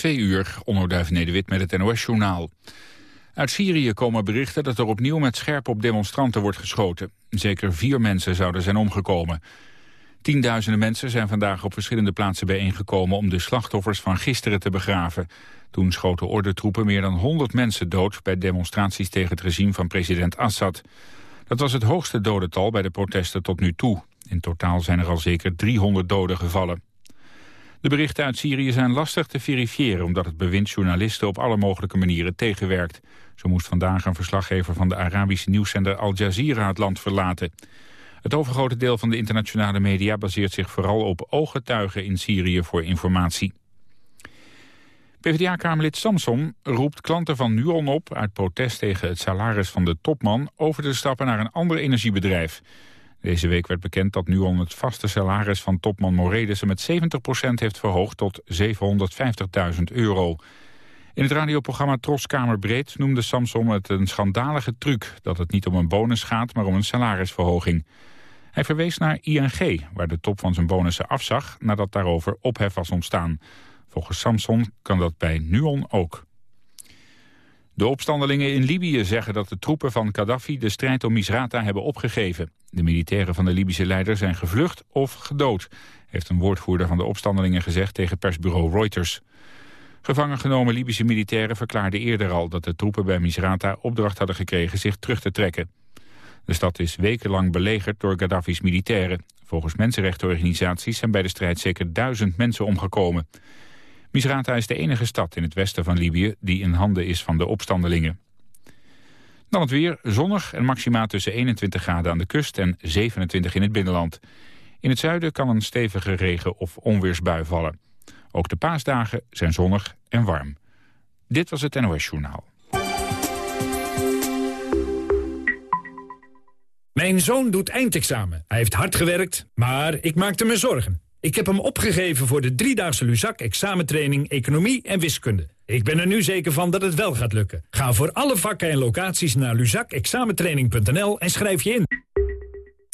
Twee uur, onderduif Nederwit met het NOS-journaal. Uit Syrië komen berichten dat er opnieuw met scherp op demonstranten wordt geschoten. Zeker vier mensen zouden zijn omgekomen. Tienduizenden mensen zijn vandaag op verschillende plaatsen bijeengekomen... om de slachtoffers van gisteren te begraven. Toen schoten ordentroepen meer dan 100 mensen dood... bij demonstraties tegen het regime van president Assad. Dat was het hoogste dodental bij de protesten tot nu toe. In totaal zijn er al zeker 300 doden gevallen. De berichten uit Syrië zijn lastig te verifiëren... omdat het bewind journalisten op alle mogelijke manieren tegenwerkt. Zo moest vandaag een verslaggever van de Arabische nieuwszender Al Jazeera het land verlaten. Het overgrote deel van de internationale media baseert zich vooral op ooggetuigen in Syrië voor informatie. PvdA-kamerlid Samson roept klanten van Nuon op... uit protest tegen het salaris van de topman... over te stappen naar een ander energiebedrijf. Deze week werd bekend dat Nuon het vaste salaris van topman Moredissen... met 70% heeft verhoogd tot 750.000 euro. In het radioprogramma Tros Kamerbreed noemde Samson het een schandalige truc... dat het niet om een bonus gaat, maar om een salarisverhoging. Hij verwees naar ING, waar de top van zijn bonussen afzag... nadat daarover ophef was ontstaan. Volgens Samson kan dat bij Nuon ook. De opstandelingen in Libië zeggen dat de troepen van Gaddafi de strijd om Misrata hebben opgegeven. De militairen van de Libische leider zijn gevlucht of gedood, heeft een woordvoerder van de opstandelingen gezegd tegen persbureau Reuters. Gevangen genomen Libische militairen verklaarden eerder al dat de troepen bij Misrata opdracht hadden gekregen zich terug te trekken. De stad is wekenlang belegerd door Gaddafi's militairen. Volgens mensenrechtenorganisaties zijn bij de strijd zeker duizend mensen omgekomen. Misrata is de enige stad in het westen van Libië die in handen is van de opstandelingen. Dan het weer, zonnig en maxima tussen 21 graden aan de kust en 27 in het binnenland. In het zuiden kan een stevige regen- of onweersbui vallen. Ook de paasdagen zijn zonnig en warm. Dit was het NOS Journaal. Mijn zoon doet eindexamen. Hij heeft hard gewerkt, maar ik maakte me zorgen. Ik heb hem opgegeven voor de driedaagse Luzak examentraining Economie en Wiskunde. Ik ben er nu zeker van dat het wel gaat lukken. Ga voor alle vakken en locaties naar luzakexamentraining.nl en schrijf je in.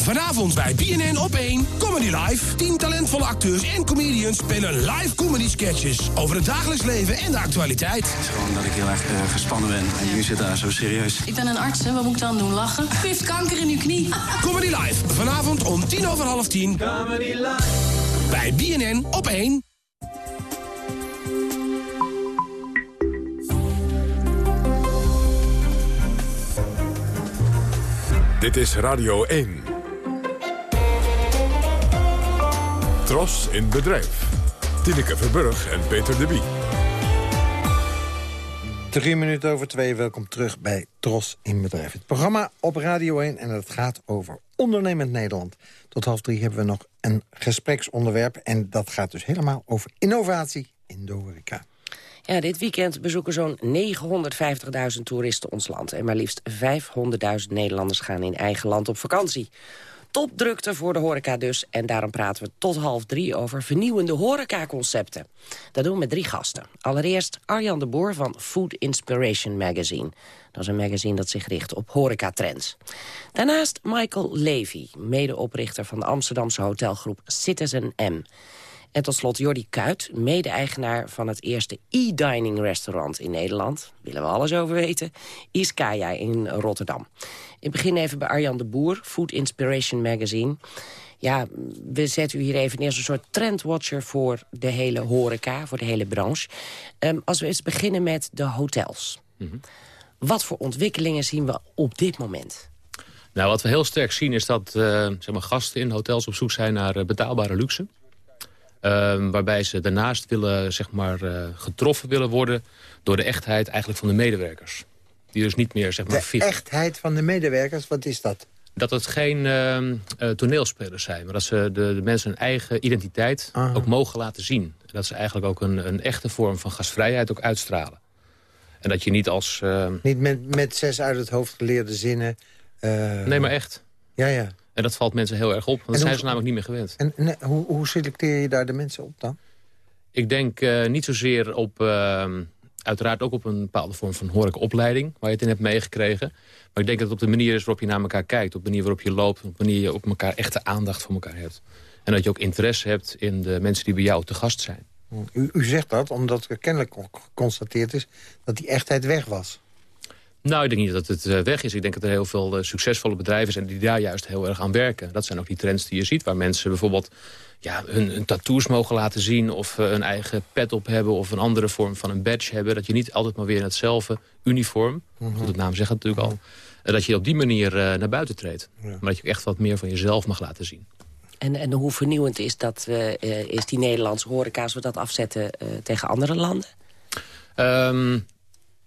Vanavond bij BNN op 1 Comedy Live. 10 talentvolle acteurs en comedians spelen live comedy sketches over het dagelijks leven en de actualiteit. Het is gewoon dat ik heel erg uh, gespannen ben en nu zit daar zo serieus. Ik ben een arts, hè? wat moet ik dan doen? Lachen? U heeft kanker in uw knie. Comedy Live, vanavond om tien over half tien. Comedy Live. Bij BNN op 1. Dit is Radio 1. Tros in bedrijf. Tineke Verburg en Peter de Bie. Drie minuten over twee, welkom terug bij Tros in Bedrijf. Het programma op Radio 1 en het gaat over ondernemend Nederland. Tot half drie hebben we nog een gespreksonderwerp... en dat gaat dus helemaal over innovatie in de horeca. Ja, dit weekend bezoeken zo'n 950.000 toeristen ons land. En maar liefst 500.000 Nederlanders gaan in eigen land op vakantie. Topdrukte voor de horeca dus. En daarom praten we tot half drie over vernieuwende horecaconcepten. Dat doen we met drie gasten. Allereerst Arjan de Boer van Food Inspiration Magazine. Dat is een magazine dat zich richt op horecatrends. Daarnaast Michael Levy, medeoprichter van de Amsterdamse hotelgroep Citizen M. En tot slot Jordi Kuit, mede-eigenaar van het eerste e-dining restaurant in Nederland. Willen we alles over weten. Iskaya in Rotterdam. Ik begin even bij Arjan de Boer, Food Inspiration Magazine. Ja, we zetten u hier even neer als een soort trendwatcher voor de hele horeca, voor de hele branche. Um, als we eens beginnen met de hotels. Mhm. Wat voor ontwikkelingen zien we op dit moment? Nou, wat we heel sterk zien is dat uh, zeg maar, gasten in hotels op zoek zijn naar uh, betaalbare luxe. Uh, waarbij ze daarnaast willen, zeg maar, uh, getroffen willen worden door de echtheid eigenlijk van de medewerkers. Die dus niet meer, zeg maar, De echtheid van de medewerkers, wat is dat? Dat het geen uh, toneelspelers zijn, maar dat ze de, de mensen hun eigen identiteit Aha. ook mogen laten zien. Dat ze eigenlijk ook een, een echte vorm van gastvrijheid ook uitstralen. En dat je niet als... Uh... Niet met, met zes uit het hoofd geleerde zinnen... Uh... Nee, maar echt. Ja, ja. En dat valt mensen heel erg op, want dat zijn ze namelijk niet meer gewend. En, en hoe, hoe, selecteer je daar de mensen op dan? Ik denk uh, niet zozeer op... Uh, uiteraard ook op een bepaalde vorm van horecaopleiding... waar je het in hebt meegekregen. Maar ik denk dat het op de manier is waarop je naar elkaar kijkt. Op de manier waarop je loopt. Op de manier je op elkaar echte aandacht voor elkaar hebt. En dat je ook interesse hebt in de mensen die bij jou te gast zijn. U, u zegt dat omdat er kennelijk geconstateerd is dat die echtheid weg was. Nou, ik denk niet dat het eh, weg is. Ik denk dat er heel veel eh, succesvolle bedrijven zijn... die daar juist heel erg aan werken. Dat zijn ook die trends die je ziet... waar mensen bijvoorbeeld ja, hun, hun tattoos mogen laten zien... of een eigen pet op hebben... of een andere vorm van een badge hebben. Dat je niet altijd maar weer in hetzelfde uniform... Mm -hmm. de naam zegt het natuurlijk al... dat je op die manier naar buiten treedt. Ja. Maar dat je echt wat meer van jezelf mag laten zien. En, en hoe vernieuwend is, dat, uh, is die Nederlandse horeca... als we dat afzetten uh, tegen andere landen? Um,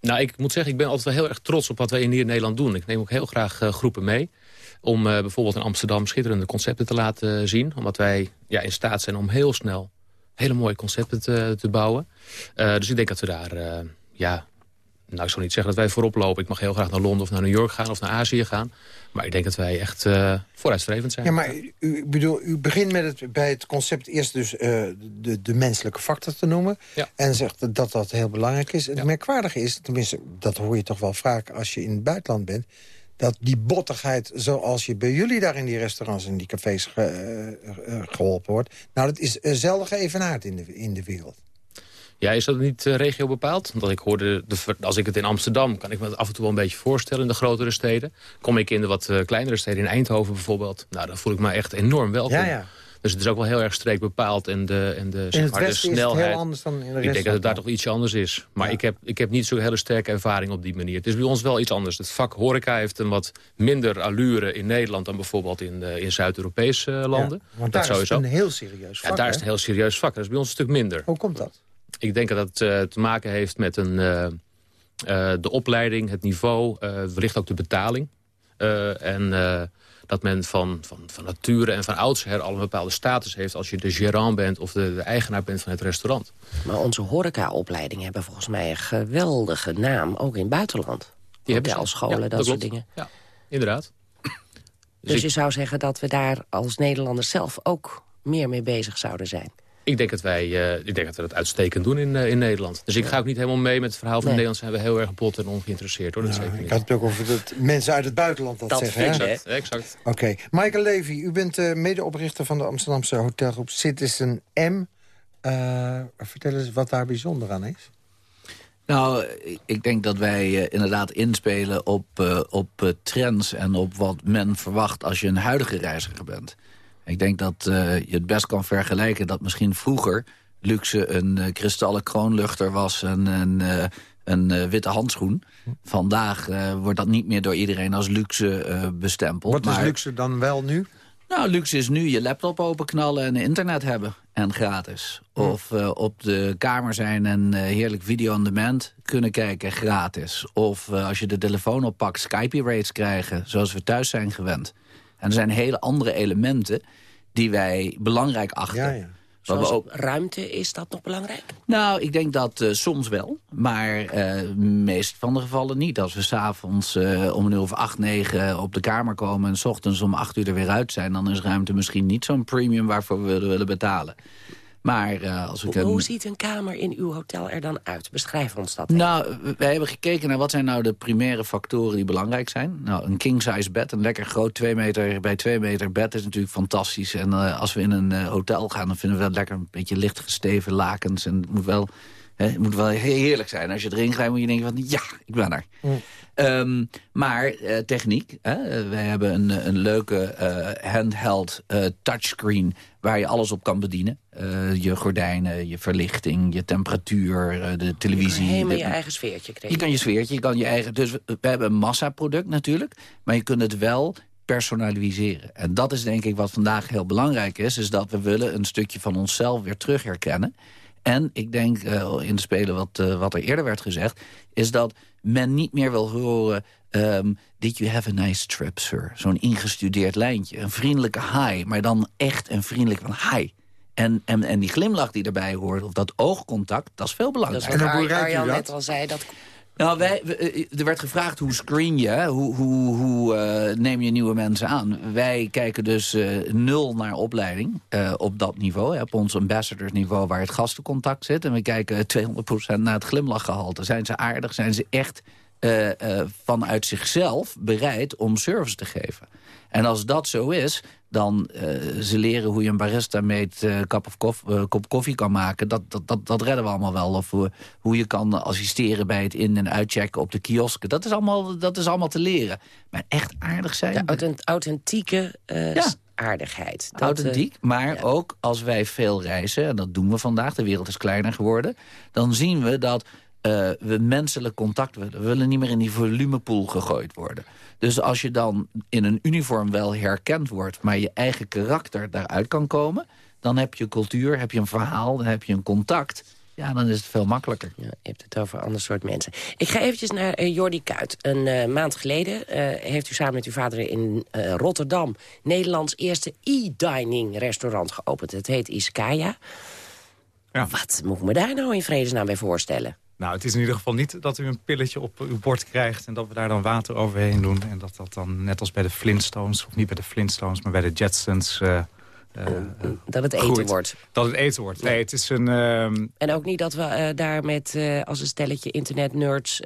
nou, ik moet zeggen, ik ben altijd wel heel erg trots op wat wij hier in Nederland doen. Ik neem ook heel graag uh, groepen mee. Om bijvoorbeeld in Amsterdam schitterende concepten te laten zien. Omdat wij ja, in staat zijn om heel snel hele mooie concepten te, te bouwen. dus ik denk dat we daar ja, nou, ik zal niet zeggen dat wij voorop lopen. Ik mag heel graag naar Londen of naar New York gaan of naar Azië gaan. Maar ik denk dat wij echt uh, vooruitstrevend zijn. Ja, maar u, bedoel, u begint met het, bij het concept eerst dus uh, de, de menselijke factor te noemen. Ja. En zegt dat dat heel belangrijk is. Het ja. merkwaardige is, tenminste, dat hoor je toch wel vaak als je in het buitenland bent dat die bottigheid, zoals je bij jullie daar in die restaurants en die cafés ge, uh, geholpen wordt... nou, dat is zelden geëvenaard in de, in de wereld. Ja, is dat niet uh, regio bepaald? Want ik hoorde, de, als ik het in Amsterdam, kan ik me het af en toe wel een beetje voorstellen in de grotere steden. Kom ik in de wat uh, kleinere steden, in Eindhoven bijvoorbeeld, nou, dan voel ik me echt enorm welkom. Ja, ja. Dus het is ook wel heel erg streek bepaald en de, en de, zeg maar, de snelheid. Is het heel anders dan in de ik denk dat het daar toch ietsje anders is. Maar ja. ik, heb, ik heb niet zo'n hele sterke ervaring op die manier. Het is bij ons wel iets anders. Het vak horeca heeft een wat minder allure in Nederland... dan bijvoorbeeld in, uh, in Zuid-Europese landen. Ja, want dat daar sowieso. is een heel serieus vak. Ja, daar is het een heel serieus vak. Dat is bij ons een stuk minder. Hoe komt dat? Ik denk dat het uh, te maken heeft met een, uh, uh, de opleiding, het niveau, wellicht ook de betaling. en dat men van, van, van nature en van oudsher al een bepaalde status heeft... als je de gérant bent of de, de eigenaar bent van het restaurant. Maar onze horecaopleidingen hebben volgens mij een geweldige naam, ook in het buitenland. Die Hotelscholen, ja, dat, dat soort dingen. Ja, inderdaad. Dus, Dus ik- je zou zeggen dat we daar als Nederlanders zelf ook meer mee bezig zouden zijn. Ik denk dat wij eh, ik denk dat we dat uitstekend doen in, eh, in Nederland. Dus ik ga ook niet helemaal mee met het verhaal van Nee. Nederland. Zijn we heel erg bot en ongeïnteresseerd. Hoor. Dat Ja, zeker ik had het ook over dat mensen uit het buitenland dat, Dat zeggen. hè? Exact, exact. Oké. Michael Levy, u bent uh, medeoprichter van de Amsterdamse hotelgroep Citizen M. Uh, vertel eens wat daar bijzonder aan is. Nou, ik denk dat wij uh, inderdaad inspelen op, uh, op uh, trends... en op wat men verwacht als je een huidige reiziger bent. Ik denk dat je het best kan vergelijken dat misschien vroeger... luxe een kristallen kroonluchter was en een, een witte handschoen. Vandaag wordt dat niet meer door iedereen als luxe bestempeld. Wat is luxe dan wel nu? nou, luxe is nu je laptop openknallen en internet hebben. En gratis. Of uh, op de kamer zijn en uh, heerlijk video on demand kunnen kijken, gratis. Of uh, als je de telefoon oppakt, Skype-rates krijgen, zoals we thuis zijn gewend. En er zijn hele andere elementen die wij belangrijk achten. Ja, ja. Zoals ook, ruimte, is dat nog belangrijk? nou, ik denk dat uh, soms wel, maar uh, meest van de gevallen niet. Als we s'avonds uh, om een uur of acht, negen op de kamer komen... en s ochtends om acht uur er weer uit zijn... dan is ruimte misschien niet zo'n premium waarvoor we willen betalen. Maar uh, als ik Hoe, ziet een kamer in uw hotel er dan uit? Beschrijf ons dat. even. Nou, wij hebben gekeken naar wat zijn nou de primaire factoren die belangrijk zijn. Nou, een king-size bed, een lekker groot 2 meter bij 2 meter bed is natuurlijk fantastisch. En uh, als we in een uh, hotel gaan, dan vinden we dat lekker een beetje licht gesteven lakens. En het moet wel, het moet wel heerlijk zijn. Als je erin gaat, moet je denken van ja, ik ben er. Mm. Um, maar uh, techniek, hè? wij hebben een, een leuke uh, handheld uh, touchscreen waar je alles op kan bedienen. je gordijnen, je verlichting, je temperatuur, de televisie. Helemaal de- je eigen sfeertje kregen. je kan je sfeertje, je kan je eigen... Dus we, we hebben een massaproduct natuurlijk, maar je kunt het wel personaliseren. En dat is denk ik wat vandaag heel belangrijk is... is dat we willen een stukje van onszelf weer terug herkennen. En ik denk, uh, in de spelen wat, uh, wat er eerder werd gezegd... is dat men niet meer wil horen... Um, did you have a nice trip, sir? Zo'n ingestudeerd lijntje. Een vriendelijke hi, maar dan echt een vriendelijk van hi. En, en, en die glimlach die erbij hoort, of dat oogcontact, dat is veel Dat is belangrijker. wat Arjan net al zei. Dat Nou, wij, we, eh, er werd gevraagd hoe screen je, hoe, hoe, hoe uh, neem je nieuwe mensen aan. Wij kijken dus nul naar opleiding op dat niveau. Hè, op ons ambassadors niveau waar het gastencontact zit. En we kijken 200% naar het glimlachgehalte. Zijn ze aardig? Zijn ze echt eh, eh, vanuit zichzelf bereid om service te geven. En als dat zo is, dan uh, ze leren hoe je een barista met uh, kop, of kof, uh, kop koffie kan maken. Dat, dat, dat, dat redden we allemaal wel. Of hoe, hoe je kan assisteren bij het in- en uitchecken op de kiosken. Dat is allemaal, dat is allemaal te leren. Maar echt aardig zijn... De authentieke ja. aardigheid. Dat, Authentiek, maar ja. ook als wij veel reizen... en dat doen we vandaag, de wereld is kleiner geworden... dan zien we dat uh, we menselijk contact willen. We willen niet meer in die volumepool gegooid worden. Dus als je dan in een uniform wel herkend wordt... maar je eigen karakter daaruit kan komen... dan heb je cultuur, heb je een verhaal, dan heb je een contact... Ja, dan is het veel makkelijker. Ja, je hebt het over een ander soort mensen. Ik ga eventjes naar uh, Jordi Kuit. Een uh, maand geleden uh, heeft u samen met uw vader in Rotterdam... Nederlands eerste e-dining restaurant geopend. Het heet Iskaya. Ja. Wat moet ik me daar nou in vredesnaam bij voorstellen? Nou, het is in ieder geval niet dat u een pilletje op uw bord krijgt... en dat we daar dan water overheen doen. En dat dat dan net als bij de Flintstones, of niet bij de Flintstones... maar bij de Jetsons... Uh, uh, dat het eten groeit. wordt. Dat het eten wordt. Nee, het is een... Uh, en ook niet dat we uh, daar met als een stelletje internetnerds...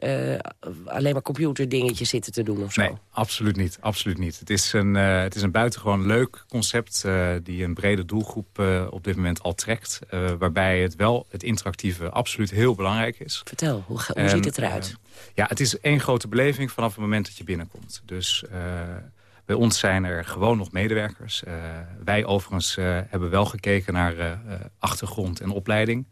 alleen maar computerdingetjes zitten te doen of zo. Nee, absoluut niet. Absoluut niet. Het is een, het is een buitengewoon leuk concept... die een brede doelgroep op dit moment al trekt. waarbij het wel, het interactieve, absoluut heel belangrijk is. Vertel, hoe, hoe en, ziet het eruit? ja, het is één grote beleving vanaf het moment dat je binnenkomt. Dus... Bij ons zijn er gewoon nog medewerkers. Uh, wij overigens uh, hebben wel gekeken naar uh, achtergrond en opleiding.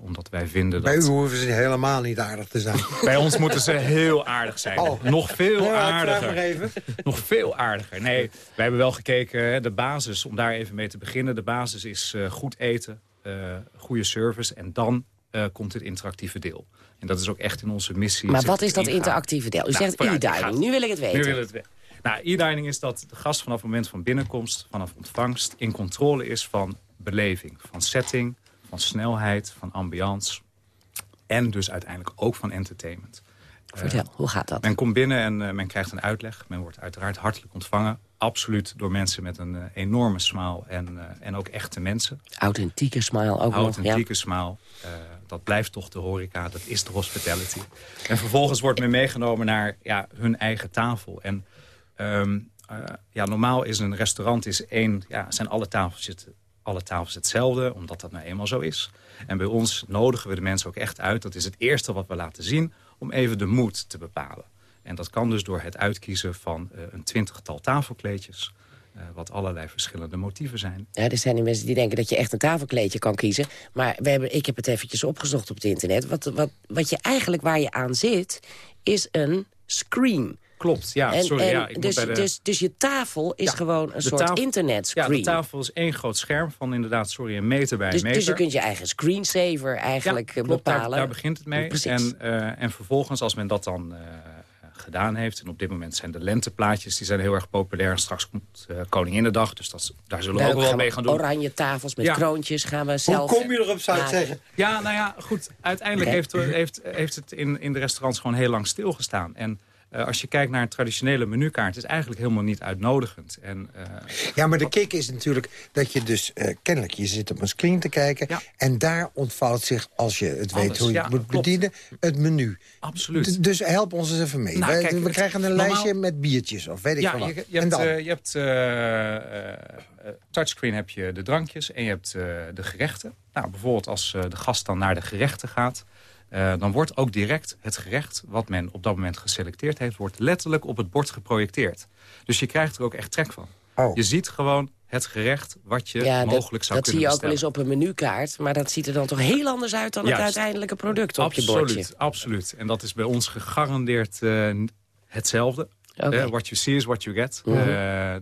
omdat wij vinden Bij dat... u hoeven ze helemaal niet aardig te zijn. Bij ons moeten ze heel aardig zijn. Oh. Nog veel ja, aardiger. even. Nog veel aardiger. Nee, wij hebben wel gekeken, de basis, om daar even mee te beginnen... de basis is goed eten, goede service en dan komt het interactieve deel. En dat is ook echt in onze missie. Maar wat is dat interactieve deel? U nou, zegt e-dining, nu wil ik het weten. Nu wil het weten. Nou, e-dining is dat de gast vanaf het moment van binnenkomst, vanaf ontvangst, in controle is van beleving, van setting, van snelheid, van ambiance en dus uiteindelijk ook van entertainment. Vertel, uh, hoe gaat dat? Men komt binnen en uh, men krijgt een uitleg. Men wordt uiteraard hartelijk ontvangen. Absoluut door mensen met een uh, enorme smile en, en ook echte mensen. Authentieke smile ook Authentieke nog, ja. smile. dat blijft toch de horeca, dat is de hospitality. En vervolgens wordt men meegenomen naar ja, hun eigen tafel. En Um, uh, ja, normaal is een restaurant is één, ja, zijn alle tafels, alle tafels hetzelfde, omdat dat nou eenmaal zo is. En bij ons nodigen we de mensen ook echt uit. Dat is het eerste wat we laten zien, om even de moed te bepalen. En dat kan dus door het uitkiezen van uh, een twintigtal tafelkleedjes... Uh, wat allerlei verschillende motieven zijn. Ja, er zijn die mensen die denken dat je echt een tafelkleedje kan kiezen. Maar we hebben, ik heb het eventjes opgezocht op het internet. Wat, wat, wat je eigenlijk waar je aan zit, is een screen. Klopt, ja, en, sorry. En ja, ik dus, moet bij de... dus, dus je tafel is Ja, gewoon een soort tafel- internetscreen. Ja, de tafel is één groot scherm van inderdaad, sorry, een meter bij een dus, meter. dus je kunt je eigen screensaver eigenlijk ja, eh, klopt, bepalen. Daar, begint het mee. Precies. En, eh, en vervolgens, als men dat dan eh, gedaan heeft... en op dit moment zijn de lenteplaatjes die zijn heel erg populair. Straks komt eh Koninginnedag, dus dat, daar zullen we ook wel we mee gaan doen. Oranje tafels met Ja. kroontjes gaan we zelf... Hoe kom je erop, zou ik zeggen? Ja, nou ja, goed. Uiteindelijk heeft, heeft, heeft het in, in de restaurants gewoon heel lang stilgestaan. En eh, als je kijkt naar een traditionele menukaart... is eigenlijk helemaal niet uitnodigend. En, eh, Ja, maar de kick is natuurlijk dat je dus eh, kennelijk... je zit op een screen te kijken... Ja. en daar ontvouwt zich, als je het weet hoe je ja, het moet klopt. bedienen... het menu. absoluut. D- Dus help ons eens even mee. Nou, kijk, we krijgen een normaal- lijstje met biertjes of weet ik Ja, wat. je, je hebt, je hebt touchscreen heb je de drankjes en je hebt de gerechten. Nou, bijvoorbeeld als de gast dan naar de gerechten gaat... eh, dan wordt ook direct het gerecht wat men op dat moment geselecteerd heeft... wordt letterlijk op het bord geprojecteerd. Dus je krijgt er ook echt trek van. Oh. Je ziet gewoon het gerecht wat je Ja, mogelijk dat, zou dat zie kunnen je ook wel eens bestellen. op een menukaart. Maar dat ziet er dan toch heel anders uit dan het uiteindelijke product op je bordje. Absoluut. En dat is bij ons gegarandeerd eh, hetzelfde. Eh, what you see is what you get. Mhm. Eh,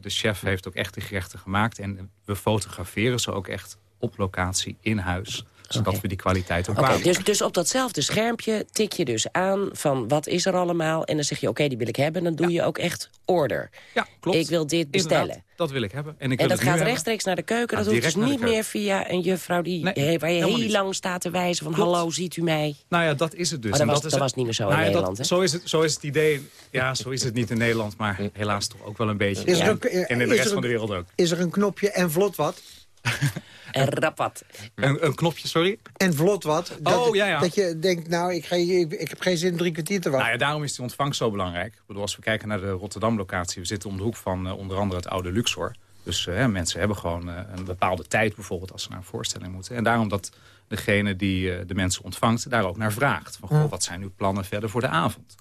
de chef heeft ook echt de gerechten gemaakt. En we fotograferen ze ook echt op locatie, in huis. Zodat Oké. we die kwaliteit ook waarborgen. dus, dus op datzelfde schermpje tik je dus aan van wat is er allemaal. En dan zeg je oké, die wil ik hebben. En dan doe je ook echt order. Ja, klopt. Ik wil dit bestellen. Inderdaad, dat wil ik hebben. En, ik En wil dat gaat hebben. rechtstreeks naar de keuken. Ja, dat hoeft dus niet meer via een juffrouw die, Nee, waar je heel niet. lang staat te wijzen van... Klopt. hallo, ziet u mij? Nou ja, dat is het dus. Maar dat was- is dat was niet meer zo in Nou Nederland? Zo is, het, zo is het idee. Ja, zo is het niet in Nederland. Maar helaas toch ook wel een beetje. En- in de rest van de wereld ook. Is er een knopje en vlot wat? En rap wat. Een, een knopje, sorry? En vlot wat. Dat, Oh, ja, ja. dat je denkt, nou, ik, ga ik, ik heb geen zin drie kwartier te wachten. Nou ja, daarom is die ontvangst zo belangrijk. Ik bedoel, als we kijken naar de Rotterdam-locatie... we zitten om de hoek van eh, onder andere het oude Luxor. Dus eh, mensen hebben gewoon eh, een bepaalde tijd bijvoorbeeld... als ze naar een voorstelling moeten. En daarom dat degene die de mensen ontvangt... daar ook naar vraagt. Van, goh, wat zijn uw plannen verder voor de avond?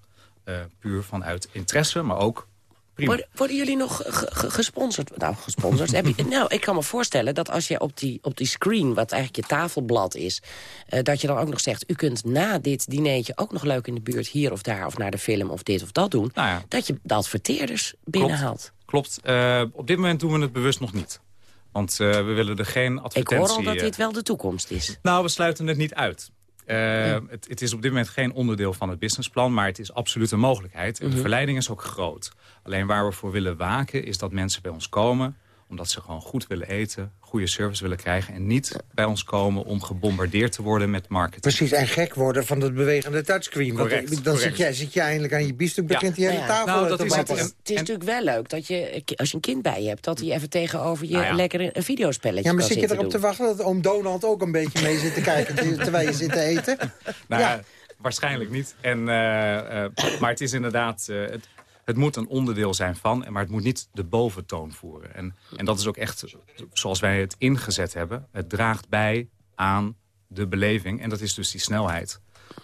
Eh, puur vanuit interesse, maar ook prima. Worden, jullie nog ge- ge- gesponsord? Nou, gesponsord. Heb je, nou, ik kan me voorstellen dat als je op die, op die screen... wat eigenlijk je tafelblad is... eh, dat je dan ook nog zegt... u kunt na dit dinertje ook nog leuk in de buurt... hier of daar of naar de film of dit of dat doen... Nou ja. dat je de adverteerders binnenhaalt. Klopt. Eh, op dit moment doen we het bewust nog niet. Want eh, we willen er geen Ik advertentie... hoor al dat dit wel de toekomst is. Nou, we sluiten het niet uit. Eh, het, het is op dit moment geen onderdeel van het businessplan... maar het is absoluut een mogelijkheid. En Mhm. de verleiding is ook groot. Alleen waar we voor willen waken is dat mensen bij ons komen... omdat ze gewoon goed willen eten, goede service willen krijgen... en niet bij ons komen om gebombardeerd te worden met marketing. Precies, en gek worden van het bewegende touchscreen. Want Correct, dan correct. Zit, je, zit je eindelijk aan je biefstuk, Ja. begint die hele Nou ja. tafel Nou, te dat is het. Het is natuurlijk wel leuk dat je, als je een kind bij je hebt... dat hij even tegenover je Nou ja. lekker een, videospelletje Ja, maar kan zit je erop te doen. wachten dat oom Donald ook een beetje mee zit te kijken... terwijl je zit te eten? Nou, Ja. ja. waarschijnlijk niet. En, eh, eh, maar het is inderdaad... eh, het, het moet een onderdeel zijn van, maar het moet niet de boventoon voeren. En, en dat is ook echt zoals wij het ingezet hebben. Het draagt bij aan de beleving. En dat is dus die snelheid.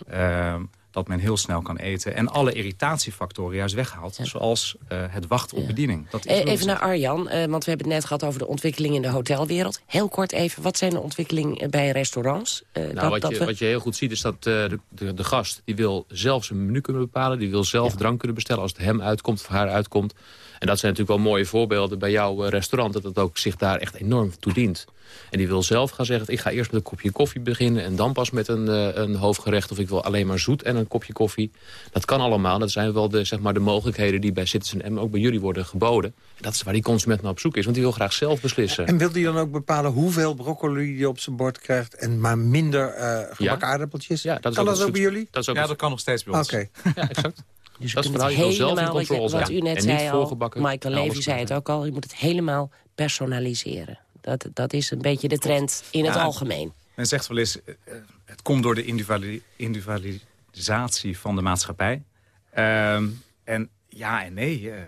Ehm, dat men heel snel kan eten. En alle irritatiefactoren juist weghaalt. Zoals eh, het wachten op bediening. Dat is Eh, Even naar Arjan, eh, want we hebben het net gehad over de ontwikkeling in de hotelwereld. Heel kort even, wat zijn de ontwikkelingen bij restaurants? Eh, Nou, dat- wat, dat je, we- wat je heel goed ziet is dat eh, de, de, de gast... die wil zelf zijn menu kunnen bepalen. Die wil zelf drank kunnen bestellen als het hem uitkomt of haar uitkomt. En dat zijn natuurlijk wel mooie voorbeelden bij jouw restaurant... dat het ook zich daar echt enorm toe dient. En die wil zelf gaan zeggen... ik ga eerst met een kopje koffie beginnen... en dan pas met een, eh, een hoofdgerecht... of ik wil alleen maar zoet en een kopje koffie. Dat kan allemaal. Dat zijn wel de, zeg maar, de mogelijkheden die bij Citizen M... ook bij jullie worden geboden. En dat is waar die consument naar op zoek is. Want die wil graag zelf beslissen. En wil hij dan ook bepalen hoeveel broccoli hij op zijn bord krijgt... en maar minder eh gebakken aardappeltjes? Ja, dat is kan ook dat ook bij jullie? Dat is ook Ja, dat kan nog steeds bij ons. Oké. Ja, exact. Dus dat is kunt het. Je helemaal, wat je- controle wat u net En niet zei al, voorgebakken Michael Levy chaos zei het ook al, je moet het helemaal personaliseren. Dat, dat is een beetje de trend in het Ja. algemeen. Men zegt wel eens, eh, het komt door de individuali- individualisatie van de maatschappij. Ehm, en ja en nee, eh,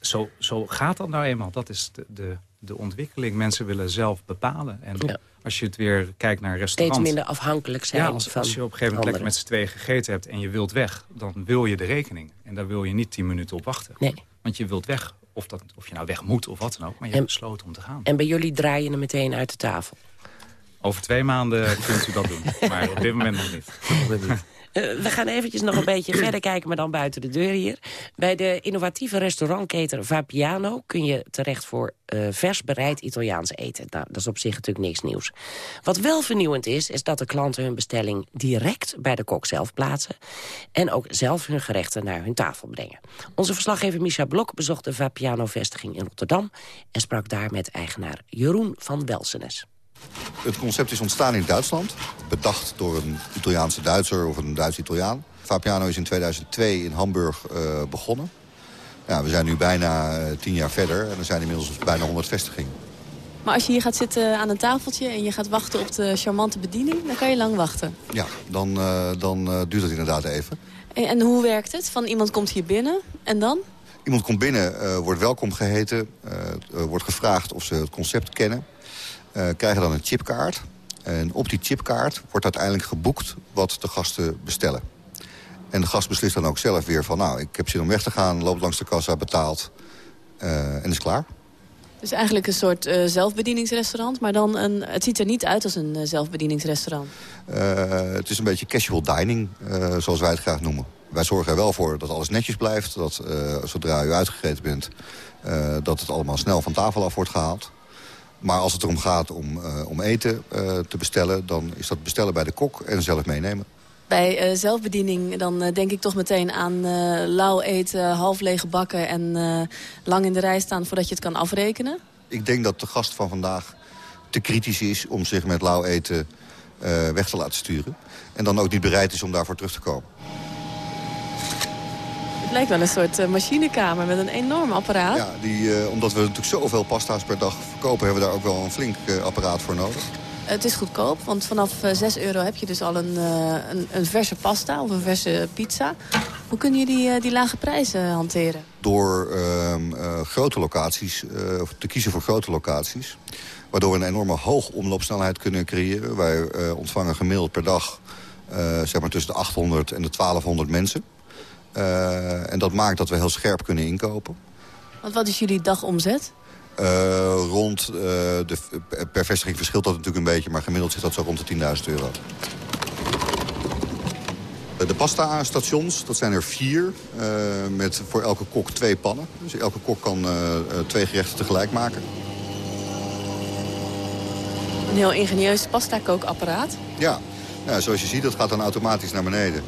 zo, zo gaat dat nou eenmaal. Dat is de, de, de ontwikkeling. Mensen willen zelf bepalen. En Ja. als je het weer kijkt naar een Steeds minder afhankelijk zijn ja, als, van als je op een gegeven moment lekker met z'n tweeën gegeten hebt... en je wilt weg, dan wil je de rekening. En daar wil je niet tien minuten op wachten. Nee. Want je wilt weg. Of, dat, of je nou weg moet of wat dan ook. Maar je En- hebt besloten om te gaan. En bij jullie draai je hem meteen uit de tafel. Over twee maanden kunt u dat doen. Maar op dit moment nog niet. Eh, we gaan eventjes nog een beetje verder kijken, maar dan buiten de deur hier. Bij de innovatieve restaurantketen Vapiano kun je terecht voor eh, vers bereid Italiaans eten. Nou, dat is op zich natuurlijk niks nieuws. Wat wel vernieuwend is, is dat de klanten hun bestelling direct bij de kok zelf plaatsen. En ook zelf hun gerechten naar hun tafel brengen. Onze verslaggever Misha Blok bezocht de Vapiano-vestiging in Rotterdam... en sprak daar met eigenaar Jeroen van Welsenes. Het concept is ontstaan in Duitsland. Bedacht door een Italiaanse Duitser of een Duits-Italiaan. Fabiano is in 2002 in Hamburg uh, begonnen. Ja, we zijn nu bijna uh, tien jaar verder en er zijn inmiddels bijna 100 vestigingen. Maar als je hier gaat zitten aan een tafeltje en je gaat wachten op de charmante bediening... dan kan je lang wachten. Ja, dan, uh, dan duurt het inderdaad even. En, en, hoe werkt het? Van iemand komt hier binnen en dan? Iemand komt binnen, wordt welkom geheten, wordt gevraagd of ze het concept kennen... Uh, krijgen dan een chipkaart. En op die chipkaart wordt uiteindelijk geboekt wat de gasten bestellen. En de gast beslist dan ook zelf weer van... nou, ik heb zin om weg te gaan, loopt langs de kassa, betaalt uh, en is klaar. Dus eigenlijk een soort uh, zelfbedieningsrestaurant... maar dan een, het ziet er niet uit als een uh, zelfbedieningsrestaurant. het is een beetje casual dining, zoals wij het graag noemen. Wij zorgen er wel voor dat alles netjes blijft. Dat zodra u uitgegeten bent, dat het allemaal snel van tafel af wordt gehaald. Maar als het erom gaat om, uh, om eten uh, te bestellen... dan is dat bestellen bij de kok en zelf meenemen. Bij uh, zelfbediening dan denk ik toch meteen aan lauw eten, half lege bakken... en lang in de rij staan voordat je het kan afrekenen. Ik denk dat de gast van vandaag te kritisch is om zich met lauw eten weg te laten sturen. En dan ook niet bereid is om daarvoor terug te komen. Het lijkt wel een soort uh, machinekamer met een enorm apparaat. Ja, die, uh, omdat we natuurlijk zoveel pasta's per dag verkopen... hebben we daar ook wel een flink uh, apparaat voor nodig. Het is goedkoop, want vanaf 6 euro heb je dus al een, een, een, verse pasta of een verse pizza. Hoe kun je die, die lage prijzen hanteren? Door ehm, grote locaties, te kiezen voor grote locaties. Waardoor we een enorme hoge omloopsnelheid kunnen creëren. Wij ontvangen gemiddeld per dag zeg maar tussen de 800 en de 1200 mensen. Uh, en dat maakt dat we heel scherp kunnen inkopen. Want wat is jullie dagomzet? Uh, rond, uh, de, per vestiging verschilt dat natuurlijk een beetje... maar gemiddeld zit dat zo rond de 10.000 euro. De pasta-stations, dat zijn er vier, met voor elke kok twee pannen. Dus elke kok kan twee gerechten tegelijk maken. Een heel ingenieus pasta-kookapparaat? Ja. ja, zoals je ziet, dat gaat dan automatisch naar beneden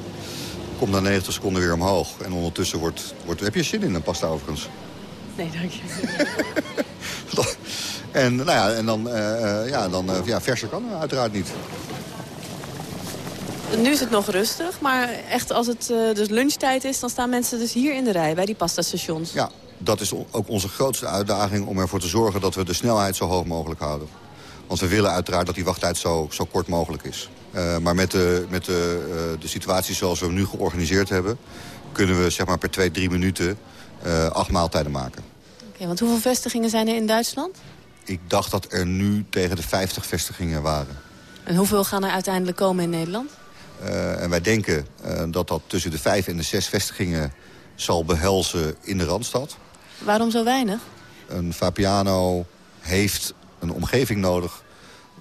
komt na 90 seconden weer omhoog. En ondertussen wordt... wordt heb je zin in een pasta overigens? Nee, dank je. en, nou ja, en dan, uh, ja, dan uh, ja, verser kan uiteraard niet. Nu is het nog rustig, maar echt als het uh, dus lunchtijd is... dan staan mensen dus hier in de rij bij die pastastations. Ja, dat is ook onze grootste uitdaging om ervoor te zorgen... dat we de snelheid zo hoog mogelijk houden. Want we willen uiteraard dat die wachttijd zo, zo kort mogelijk is. Uh, maar met, de, met de, uh, de situatie zoals we hem nu georganiseerd hebben... kunnen we zeg maar, per twee, drie minuten uh, acht maaltijden maken. Oké, okay, want hoeveel vestigingen zijn er in Duitsland? Ik dacht dat er nu tegen de 50 vestigingen waren. En hoeveel gaan er uiteindelijk komen in Nederland? en wij denken dat dat tussen de vijf en de zes vestigingen zal behelzen in de Randstad. Waarom zo weinig? Een Fapiano heeft een omgeving nodig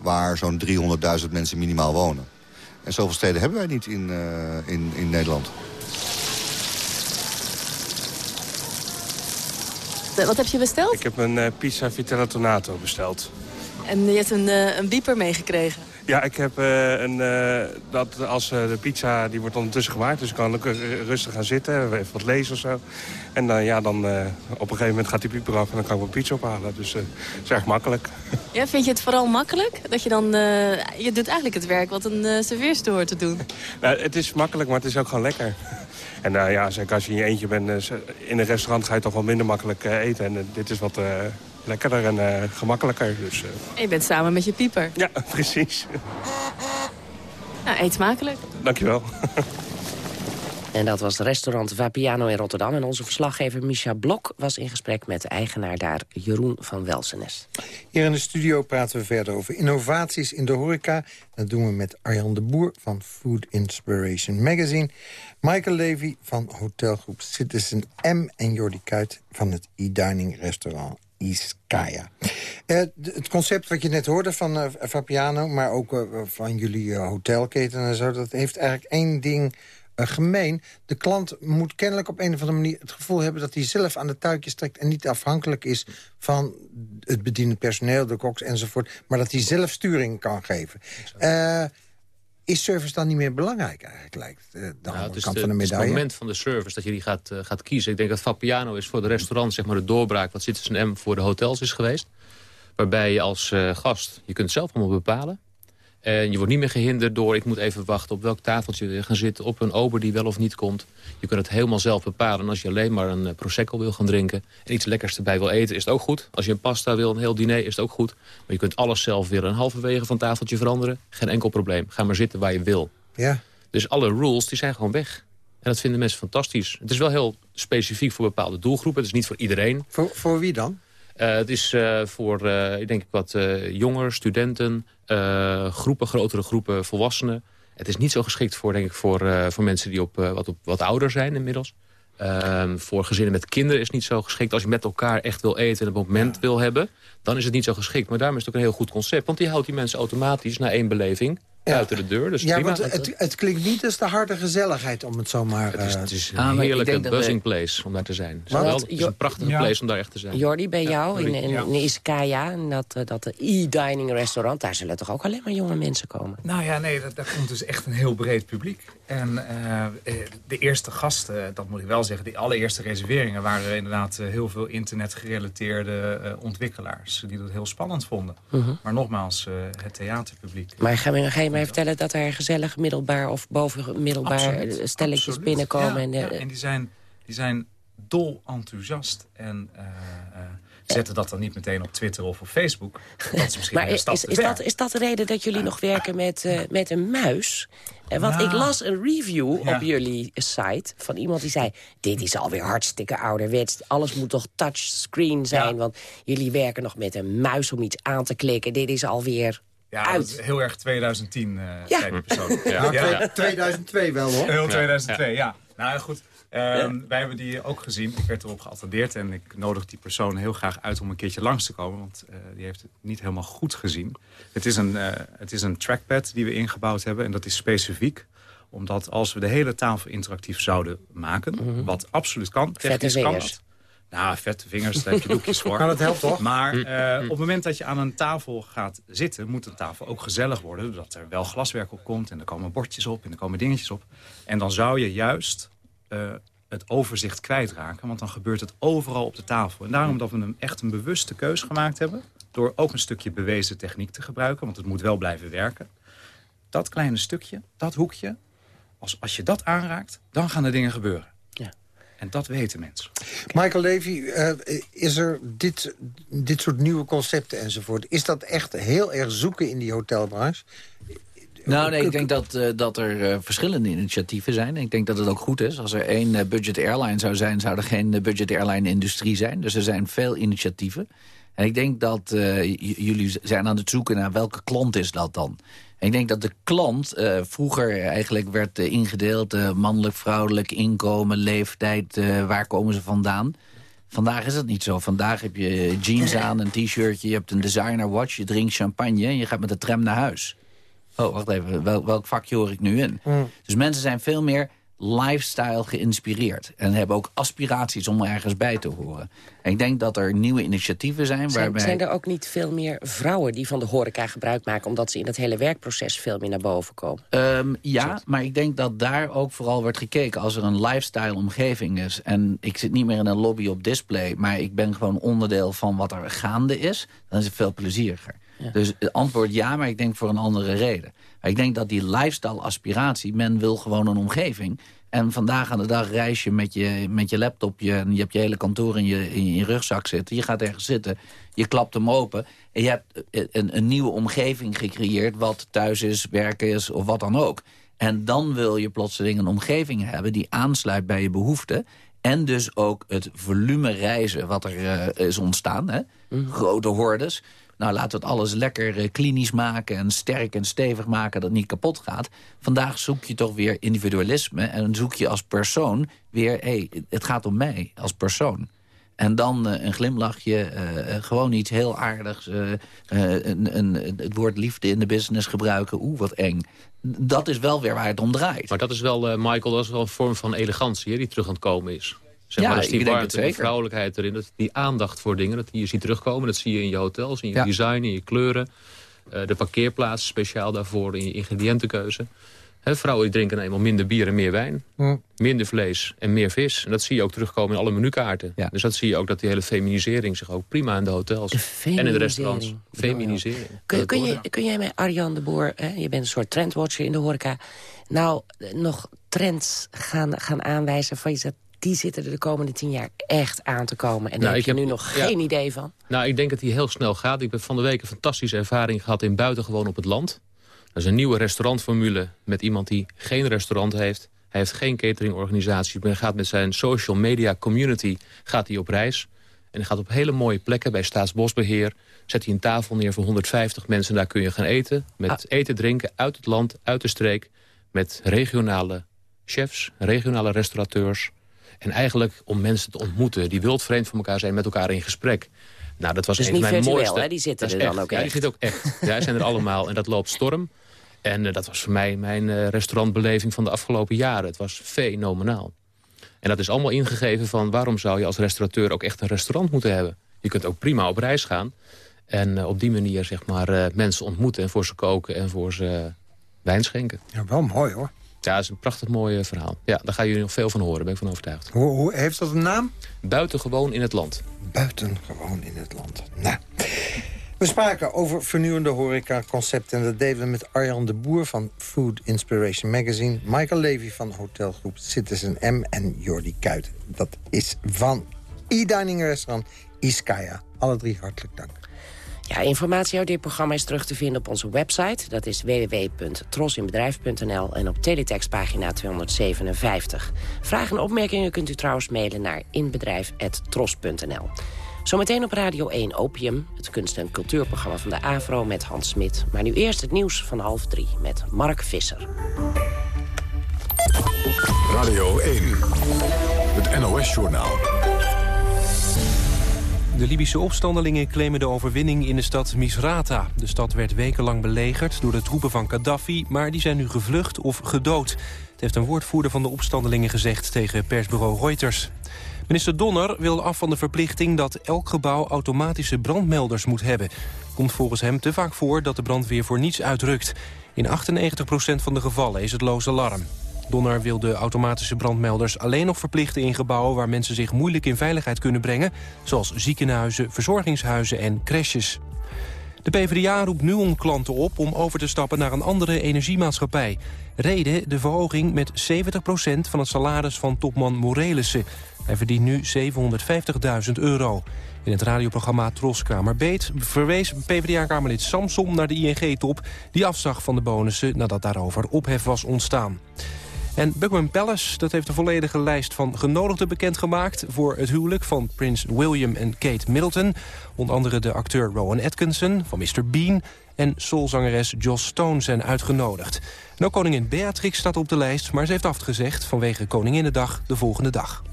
waar zo'n 300.000 mensen minimaal wonen. En zoveel steden hebben wij niet in, uh, in, in Nederland. Wat heb je besteld? Ik heb een uh, pizza Vitella Tonato besteld. En je hebt een, uh, een bieper meegekregen? Ja, ik heb uh, een, uh, dat als de pizza, die wordt ondertussen gemaakt. Dus ik kan ook rustig gaan zitten, even wat lezen of zo. En dan, ja, dan op een gegeven moment gaat die pieper af en dan kan ik mijn pizza ophalen. Dus het is erg makkelijk. Ja, vind je het vooral makkelijk? Dat je dan, je doet eigenlijk het werk wat een uh, serveerster hoort te doen. Nou, het is makkelijk, maar het is ook gewoon lekker. En ja, zeker als je in je eentje bent, in een restaurant ga je toch wel minder makkelijk eten. En dit is wat lekkerder en uh, gemakkelijker. Dus, uh... En je bent samen met je pieper. Ja, precies. Nou, eet smakelijk. Dankjewel. En dat was restaurant Vapiano in Rotterdam. En onze verslaggever Misha Blok was in gesprek met de eigenaar daar, Jeroen van Welsenes. Hier in de studio praten we verder over innovaties in de horeca. Dat doen we met Arjan de Boer van Food Inspiration Magazine. Michael Levy van hotelgroep Citizen M. En Jordi Kuit van het e-dining restaurant Iskaya. Uh, het concept wat je net hoorde van uh, Fabiano... maar ook uh, van jullie hotelketen en zo... dat heeft eigenlijk één ding gemeen. De klant moet kennelijk op een of andere manier het gevoel hebben... dat hij zelf aan de touwtjes trekt en niet afhankelijk is... van het bedienend personeel, de koks enzovoort... maar dat hij zelf sturing kan geven is service dan niet meer belangrijk eigenlijk, lijkt de nou, het is kant de, van de medaille? Het moment van de service dat je die gaat, uh, gaat kiezen. Ik denk dat Fabiano is voor de restaurant zeg maar, de doorbraak... wat Citizen M voor de hotels is geweest. Waarbij je als uh, gast, je kunt zelf allemaal bepalen... En je wordt niet meer gehinderd door, ik moet even wachten op welk tafeltje we gaan zitten. Op een ober die wel of niet komt. Je kunt het helemaal zelf bepalen. En als je alleen maar een uh, prosecco wil gaan drinken en iets lekkers erbij wil eten, is het ook goed. Als je een pasta wil, een heel diner, is het ook goed. Maar je kunt alles zelf weer een halverwege van tafeltje veranderen. Geen enkel probleem. Ga maar zitten waar je wil. Ja. Dus alle rules, die zijn gewoon weg. En dat vinden mensen fantastisch. Het is wel heel specifiek voor bepaalde doelgroepen. Het is niet voor iedereen. Voor, voor wie dan? Uh, het is uh, voor, uh, ik denk wat jonger, studenten, groepen, grotere groepen volwassenen. Het is niet zo geschikt voor, denk ik, voor, voor mensen die op, wat, op, wat ouder zijn inmiddels. Ehm, voor gezinnen met kinderen is het niet zo geschikt. Als je met elkaar echt wil eten en het moment ja. wil hebben... dan is het niet zo geschikt. Maar daarom is het ook een heel goed concept. Want die houdt die mensen automatisch na één beleving ja. buiten de deur. Dus ja, prima. want het, het, klinkt niet als de harde gezelligheid om het zomaar... Het is, het is een ah, heerlijke buzzing we... place om daar te zijn. Het is, wel, het is een prachtige ja. place om daar echt te zijn. Jordi, bij jou in, in, in Iskaya, dat, dat e-dining restaurant... daar zullen toch ook alleen maar jonge mensen komen? Nou ja, nee, dat, daar komt dus echt een heel breed publiek. En uh, de eerste gasten, dat moet ik wel zeggen... die allereerste reserveringen waren inderdaad heel veel internetgerelateerde uh, ontwikkelaars... die dat heel spannend vonden. Uh -huh. Maar nogmaals, het theaterpubliek... Maar ga je, ga je mij vertellen dat er gezellig middelbaar of boven middelbaar absoluut, stelletjes absoluut. binnenkomen? Ja, en, de, ja, en die zijn die zijn dol enthousiast. En zetten dat dan niet meteen op Twitter of op Facebook. Dat is misschien maar is, is, is, dat, is dat de reden dat jullie nog werken met, uh, met een muis? Want nou. ik las een review ja. op jullie site van iemand die zei... dit is alweer hartstikke ouderwets. Alles moet toch touchscreen zijn? Ja. Want jullie werken nog met een muis om iets aan te klikken. Dit is alweer ja, uit. heel erg 2010, uh, ja. zei die persoon. Ja. ja. 2002 wel, hoor. Heel 2002, ja. Nou goed, um, wij hebben die ook gezien. Ik werd erop geattendeerd en ik nodig die persoon heel graag uit om een keertje langs te komen. Want uh, die heeft het niet helemaal goed gezien. Het is, een, uh, het is een trackpad die we ingebouwd hebben en dat is specifiek omdat als we de hele tafel interactief zouden maken... Mm -hmm. wat absoluut kan, technisch kan dat. Nou, vette vingers, daar heb je doekjes voor. Maar dat helpt toch? Maar uh, op het moment dat je aan een tafel gaat zitten... moet de tafel ook gezellig worden. Doordat er wel glaswerk op komt en er komen bordjes op en er komen dingetjes op. En dan zou je juist uh, het overzicht kwijtraken. Want dan gebeurt het overal op de tafel. En daarom dat we een, echt een bewuste keus gemaakt hebben... door ook een stukje bewezen techniek te gebruiken. Want het moet wel blijven werken. Dat kleine stukje, dat hoekje... Als, als je dat aanraakt, dan gaan er dingen gebeuren. Ja. En dat weten mensen. Michael Levy, uh, is er dit, dit soort nieuwe concepten enzovoort... is dat echt heel erg zoeken in die hotelbranche? Nou, nee, ik denk dat, uh, dat er uh, verschillende initiatieven zijn. Ik denk dat het ook goed is. Als er één uh, budget airline zou zijn, zou er geen budget airline industrie zijn. Dus er zijn veel initiatieven. En ik denk dat jullie zijn aan het zoeken naar welke klant is dat dan. En ik denk dat de klant vroeger eigenlijk werd ingedeeld... Mannelijk, vrouwelijk, inkomen, leeftijd, waar komen ze vandaan. Vandaag is dat niet zo. Vandaag heb je jeans aan, een t-shirtje, je hebt een designer watch... je drinkt champagne en je gaat met de tram naar huis. Oh, wacht even, Wel, welk vakje hoor ik nu in? Mm. Dus mensen zijn veel meer lifestyle geïnspireerd. En hebben ook aspiraties om ergens bij te horen. En ik denk dat er nieuwe initiatieven zijn, zijn waarbij... Zijn er ook niet veel meer vrouwen die van de horeca gebruik maken... omdat ze in het hele werkproces veel meer naar boven komen? Um, ja, maar ik denk dat daar ook vooral wordt gekeken... als er een lifestyle omgeving is. En ik zit niet meer in een lobby op display... maar ik ben gewoon onderdeel van wat er gaande is. Dan is het veel plezieriger. Ja. Dus het antwoord ja, maar ik denk voor een andere reden. Maar ik denk dat die lifestyle-aspiratie, men wil gewoon een omgeving. En vandaag aan de dag reis je met je, met je laptopje... en je hebt je hele kantoor in je, in je rugzak zitten. Je gaat ergens zitten, je klapt hem open... en je hebt een, een nieuwe omgeving gecreëerd... wat thuis is, werken is of wat dan ook. En dan wil je plotseling een omgeving hebben... die aansluit bij je behoeften... En dus ook het volume reizen wat er uh, is ontstaan. Hè? Mm. Grote hordes. Nou, laten we het alles lekker uh, klinisch maken en sterk en stevig maken dat het niet kapot gaat. Vandaag zoek je toch weer individualisme en zoek je als persoon weer, hey, het gaat om mij als persoon. En dan uh, een glimlachje, uh, gewoon iets heel aardigs. Een, een, het woord liefde in de business gebruiken, oeh, wat eng. Dat is wel weer waar het om draait. Maar dat is wel, Michael, dat is wel een vorm van elegantie hè, die terug aan het komen is. Zeg maar, ja, dus die ik denk warmte, het vrouwelijkheid erin. Dat, die aandacht voor dingen, dat die je ziet terugkomen. Dat zie je in je hotels, in je Ja. design, in je kleuren. Eh, de parkeerplaats speciaal daarvoor, in je ingrediëntenkeuze. Hè, vrouwen drinken eenmaal minder bier en meer wijn. Minder vlees en meer vis. En dat zie je ook terugkomen in alle menukaarten. Ja. Dus dat zie je ook dat die hele feminisering zich ook prima in de hotels en in de restaurants. Feminisering. Kun, kun, je, kun jij mij, Arjan de Boer, hè, je bent een soort trendwatcher in de horeca... nou eh, nog trends gaan, gaan aanwijzen van je zegt... die zitten er de komende tien jaar echt aan te komen. En daar Nou, heb je heb- nu nog ja. geen idee van. Nou, ik denk dat die heel snel gaat. Ik heb van de week een fantastische ervaring gehad in buitengewoon op het land. Dat is een nieuwe restaurantformule met iemand die geen restaurant heeft. Hij heeft geen cateringorganisatie. Maar gaat met zijn social media community gaat hij op reis. En hij gaat op hele mooie plekken bij Staatsbosbeheer. Zet hij een tafel neer voor 150 mensen. Daar kun je gaan eten. Met Ah. eten, drinken uit het land, uit de streek. Met regionale chefs, regionale restaurateurs. En eigenlijk om mensen te ontmoeten die wildvreemd van elkaar zijn... met elkaar in gesprek. Nou, dat was Dus een niet van mijn virtueel, mooiste... hè? Die zitten er dan echt. ook ja, die echt. zitten ook echt. Ja, die zijn er allemaal en dat loopt storm. En eh, dat was voor mij mijn eh, restaurantbeleving van de afgelopen jaren. Het was fenomenaal. En dat is allemaal ingegeven van waarom zou je als restaurateur ook echt een restaurant moeten hebben. Je kunt ook prima op reis gaan. En eh, op die manier zeg maar, eh, mensen ontmoeten en voor ze koken en voor ze wijn schenken. Ja, wel mooi hoor. Ja, dat is een prachtig mooi eh, verhaal. Ja, daar gaan jullie nog veel van horen, ben ik van overtuigd. Hoe, hoe, heeft dat een naam? Buitengewoon in het land. Buitengewoon in het land. Nou. We spraken over vernieuwende horecaconcepten. En dat deden we met Arjan de Boer van Food Inspiration Magazine... Michael Levy van hotelgroep Citizen M en Jordi Kuit. Dat is van e-dining restaurant Iskaya. Alle drie hartelijk dank. Ja, informatie uit dit programma is terug te vinden op onze website. Dat is www.trosinbedrijf.nl en op teletextpagina 257. Vragen en opmerkingen kunt u trouwens mailen naar inbedrijf.tros.nl. Zometeen op Radio 1 Opium, het kunst- en cultuurprogramma van de AVRO met Hans Smit. Maar nu eerst het nieuws van half drie met Mark Visser. Radio 1, het NOS-journaal. De Libische opstandelingen claimen de overwinning in de stad Misrata. De stad werd wekenlang belegerd door de troepen van Gaddafi... maar die zijn nu gevlucht of gedood. Het heeft een woordvoerder van de opstandelingen gezegd tegen persbureau Reuters. Minister Donner wil af van de verplichting dat elk gebouw automatische brandmelders moet hebben. Komt volgens hem te vaak voor dat de brandweer voor niets uitrukt. In 98% van de gevallen is het loos alarm. Donner wil de automatische brandmelders alleen nog verplichten in gebouwen... waar mensen zich moeilijk in veiligheid kunnen brengen... zoals ziekenhuizen, verzorgingshuizen en crèches. De PvdA roept Nuon-klanten op om over te stappen naar een andere energiemaatschappij. Reden de verhoging met 70% van het salaris van topman Morelissen. Hij verdient nu 750.000 euro. In het radioprogramma Troskamer Beet verwees PvdA-kamerlid Samsom naar de ING-top... die afzag van de bonussen nadat daarover ophef was ontstaan. En Buckingham Palace dat heeft een volledige lijst van genodigden bekendgemaakt... voor het huwelijk van prins William en Kate Middleton. Onder andere de acteur Rowan Atkinson van Mr. Bean... en soulzangeres Joss Stone zijn uitgenodigd. Nou, koningin Beatrix staat op de lijst, maar ze heeft afgezegd... vanwege Koninginnedag de volgende dag.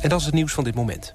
En dat is het nieuws van dit moment.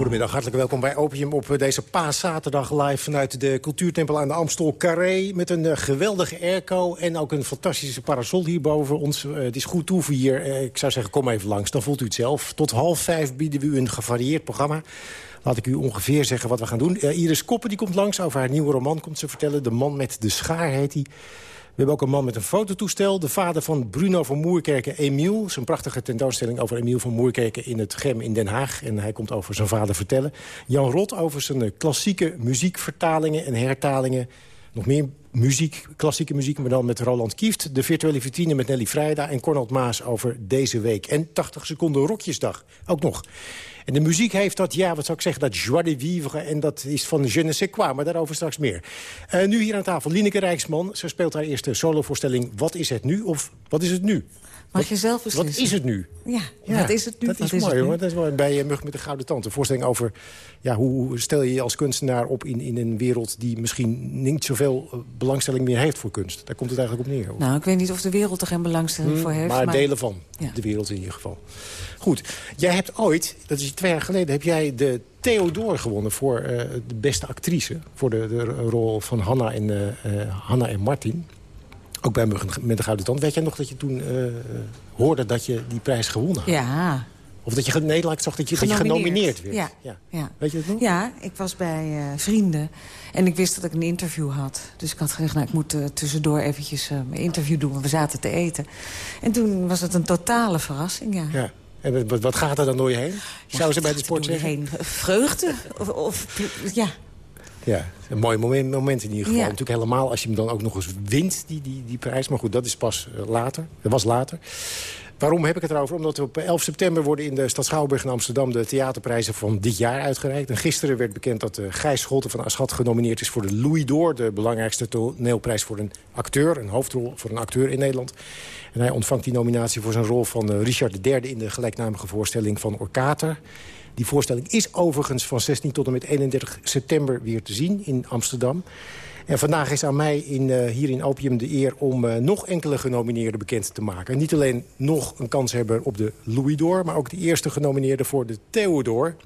Goedemiddag, hartelijk welkom bij Opium op deze paaszaterdag live vanuit de Cultuurtempel aan de Amstel Carré. Met een uh, geweldige airco en ook een fantastische parasol hier boven ons. Uh, het is goed toe hier. Ik zou zeggen, kom even langs, dan voelt u het zelf. Tot half vijf bieden we u een gevarieerd programma. Laat ik u ongeveer zeggen wat we gaan doen. Iris Koppen die komt langs, over haar nieuwe roman komt ze vertellen. De man met de schaar heet hij. We hebben ook een man met een fototoestel. De vader van Bruno van Moerkerken, Emiel. Zijn prachtige tentoonstelling over Emiel van Moerkerken in het Gem in Den Haag. En hij komt over zijn vader vertellen. Jan Rot over zijn klassieke muziekvertalingen en hertalingen. Nog meer muziek, klassieke muziek, maar dan met Roland Kieft. De virtuele vitrine met Nelly Vrijda en Cornald Maas over deze week. En 80 seconden rokjesdag, ook nog. En de muziek heeft dat, ja, wat zou ik zeggen, dat joie de vivre... en dat is van je ne sais quoi, maar daarover straks meer. Uh, nu hier aan tafel, Lineke Rijksman. Ze speelt haar eerste solovoorstelling Wat is het nu? Of Wat is het nu? Mag je zelf beslissen? Wat is het nu? Ja, ja wat is het nu? Dat wat is, mooi, hoor. Dat is mooi. Bij Mug met de Gouden Tand. Een voorstelling over ja, hoe stel je je als kunstenaar op in, in een wereld... die misschien niet zoveel uh, belangstelling meer heeft voor kunst. Daar komt het eigenlijk op neer. Hoor. Nou, ik weet niet of de wereld er geen belangstelling hmm, voor heeft. Maar, maar delen van ja. de wereld in ieder geval. Goed, jij hebt ooit, dat is twee jaar geleden... heb jij de Theodore gewonnen voor uh, de beste actrice. Voor de, de rol van Hanna en, uh, Hanna en Martin. Ook bij Muggen met de Gouden Tand. Weet jij nog dat je toen uh, hoorde dat je die prijs gewonnen had? Ja. Of dat je, nee, zag dat je genomineerd, dat je genomineerd werd. Ja. Ja. ja. Weet je dat nog? Ja, ik was bij uh, vrienden. En ik wist dat ik een interview had. Dus ik had gezegd, nou, ik moet uh, tussendoor eventjes mijn interview doen. Want we zaten te eten. En toen was het een totale verrassing, ja. ja. En wat, wat gaat er dan door je heen? Zou ze bij de sport zeggen? Heen. Vreugde. Of, of, ja. Ja, een mooi moment, moment in ieder geval. Ja. Natuurlijk helemaal als je hem dan ook nog eens wint, die, die, die prijs. Maar goed, dat is pas later. Dat was later. Waarom heb ik het erover? Omdat op 11 september worden in de stad Schouwburg in Amsterdam... de theaterprijzen van dit jaar uitgereikt. En gisteren werd bekend dat Gijs Scholten van Aschat genomineerd is... voor de Louis d'Or, de belangrijkste toneelprijs voor een acteur. Een hoofdrol voor een acteur in Nederland. En hij ontvangt die nominatie voor zijn rol van Richard III... in de gelijknamige voorstelling van Orkater. Die voorstelling is overigens van 16 tot en met 31 september weer te zien in Amsterdam. En vandaag is aan mij in, uh, hier in Opium de eer om uh, nog enkele genomineerden bekend te maken. Niet alleen nog een kans hebben op de Louis d'Or... maar ook de eerste genomineerde voor de Theodor.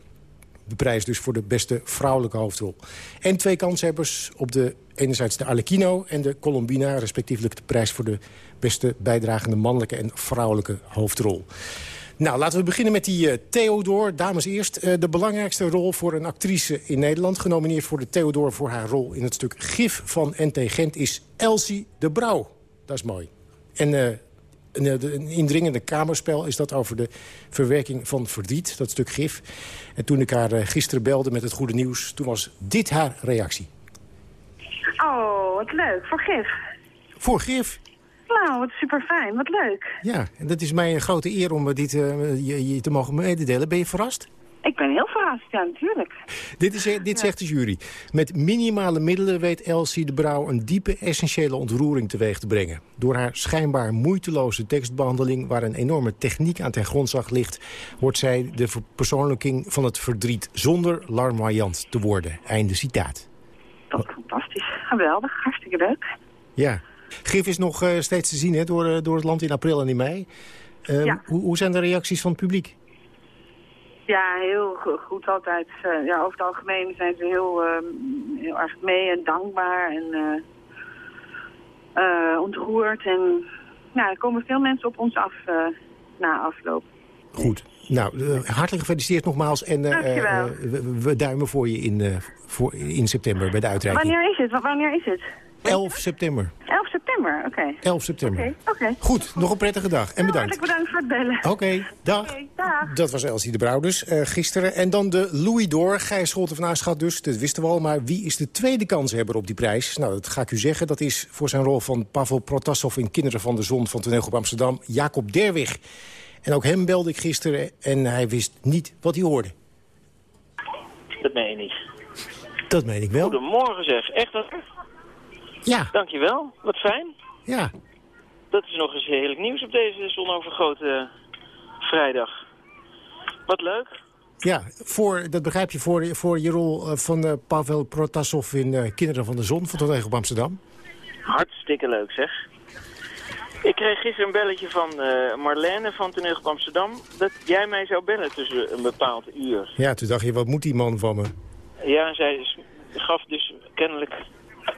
De prijs dus voor de beste vrouwelijke hoofdrol. En twee kanshebbers op de Enerzijds de Arlecchino en de Colombina, respectievelijk de prijs voor de beste bijdragende mannelijke en vrouwelijke hoofdrol. Nou, laten we beginnen met die uh, Theodor. Dames eerst, uh, de belangrijkste rol voor een actrice in Nederland... genomineerd voor de Theodor voor haar rol in het stuk Gif van NT Gent... is Elsie de Brouw. Dat is mooi. En uh, een, een, indringende kamerspel is dat over de verwerking van verdriet, dat stuk gif. En toen ik haar gisteren belde met het goede nieuws, toen was dit haar reactie. Oh, wat leuk. Voor gif. Voor gif? Nou, wat super fijn. Wat leuk. Ja, en dat is mij een grote eer om dit uh, je, je, te mogen mededelen. Ben je verrast? Ik ben heel verrast, ja, natuurlijk. Dit, is, dit zegt de jury. Met minimale middelen weet Elsie de Brouw een diepe, essentiële ontroering teweeg te brengen. Door haar schijnbaar moeiteloze tekstbehandeling, waar een enorme techniek aan ten grondslag ligt, wordt zij de verpersoonlijking van het verdriet zonder larmoyant te worden. Einde citaat. Dat fantastisch. Geweldig. Hartstikke leuk. Ja. Gif is nog uh, steeds te zien hè, door, uh, door het land in april en in mei. Uh, ja. hoe, hoe zijn de reacties van het publiek? Ja, heel goed altijd. ja, over het algemeen zijn ze heel, heel erg mee en dankbaar en ontroerd. En ja, er komen veel mensen op ons af na afloop. Goed. Nou, hartelijk gefeliciteerd nogmaals. En we, we, duimen voor je in, voor, in september bij de uitreiking. Wanneer is het? Wanneer is het? 11 september. 11 september, oké. Okay. 11 september. Oké. Okay, okay. Goed, nog een prettige dag en bedankt. Hartelijk bedankt voor het bellen. Oké, okay, dag. dag. Dat was Elsie de Brouw dus, uh, gisteren. En dan de Louis d'Or. Gijs Scholten van Aarschat dus, dat wisten we al. Maar wie is de tweede kanshebber op die prijs? Nou, dat ga ik u zeggen. Dat is voor zijn rol van Pavel Protasov in Kinderen van de Zon... van Toneel op Amsterdam, Jacob Derwig. En ook hem belde ik gisteren en hij wist niet wat hij hoorde. Dat meen je niet. Dat meen ik wel. Goedemorgen zeg, echt waar? Ja. Dankjewel, wat fijn. Ja. Dat is nog eens heerlijk nieuws op deze zonovergoten vrijdag. Wat leuk. Ja, voor, dat begrijp je voor, voor je rol eh, van uh, Pavel Protasov in uh, Kinderen van de Zon van Toneel op Amsterdam. Hartstikke leuk zeg. Ik kreeg gisteren een belletje van uh, Marlene van Toneel op Amsterdam... dat jij mij zou bellen tussen een bepaald uur. Ja, toen dacht je, wat moet die man van me? Ja, zij gaf dus kennelijk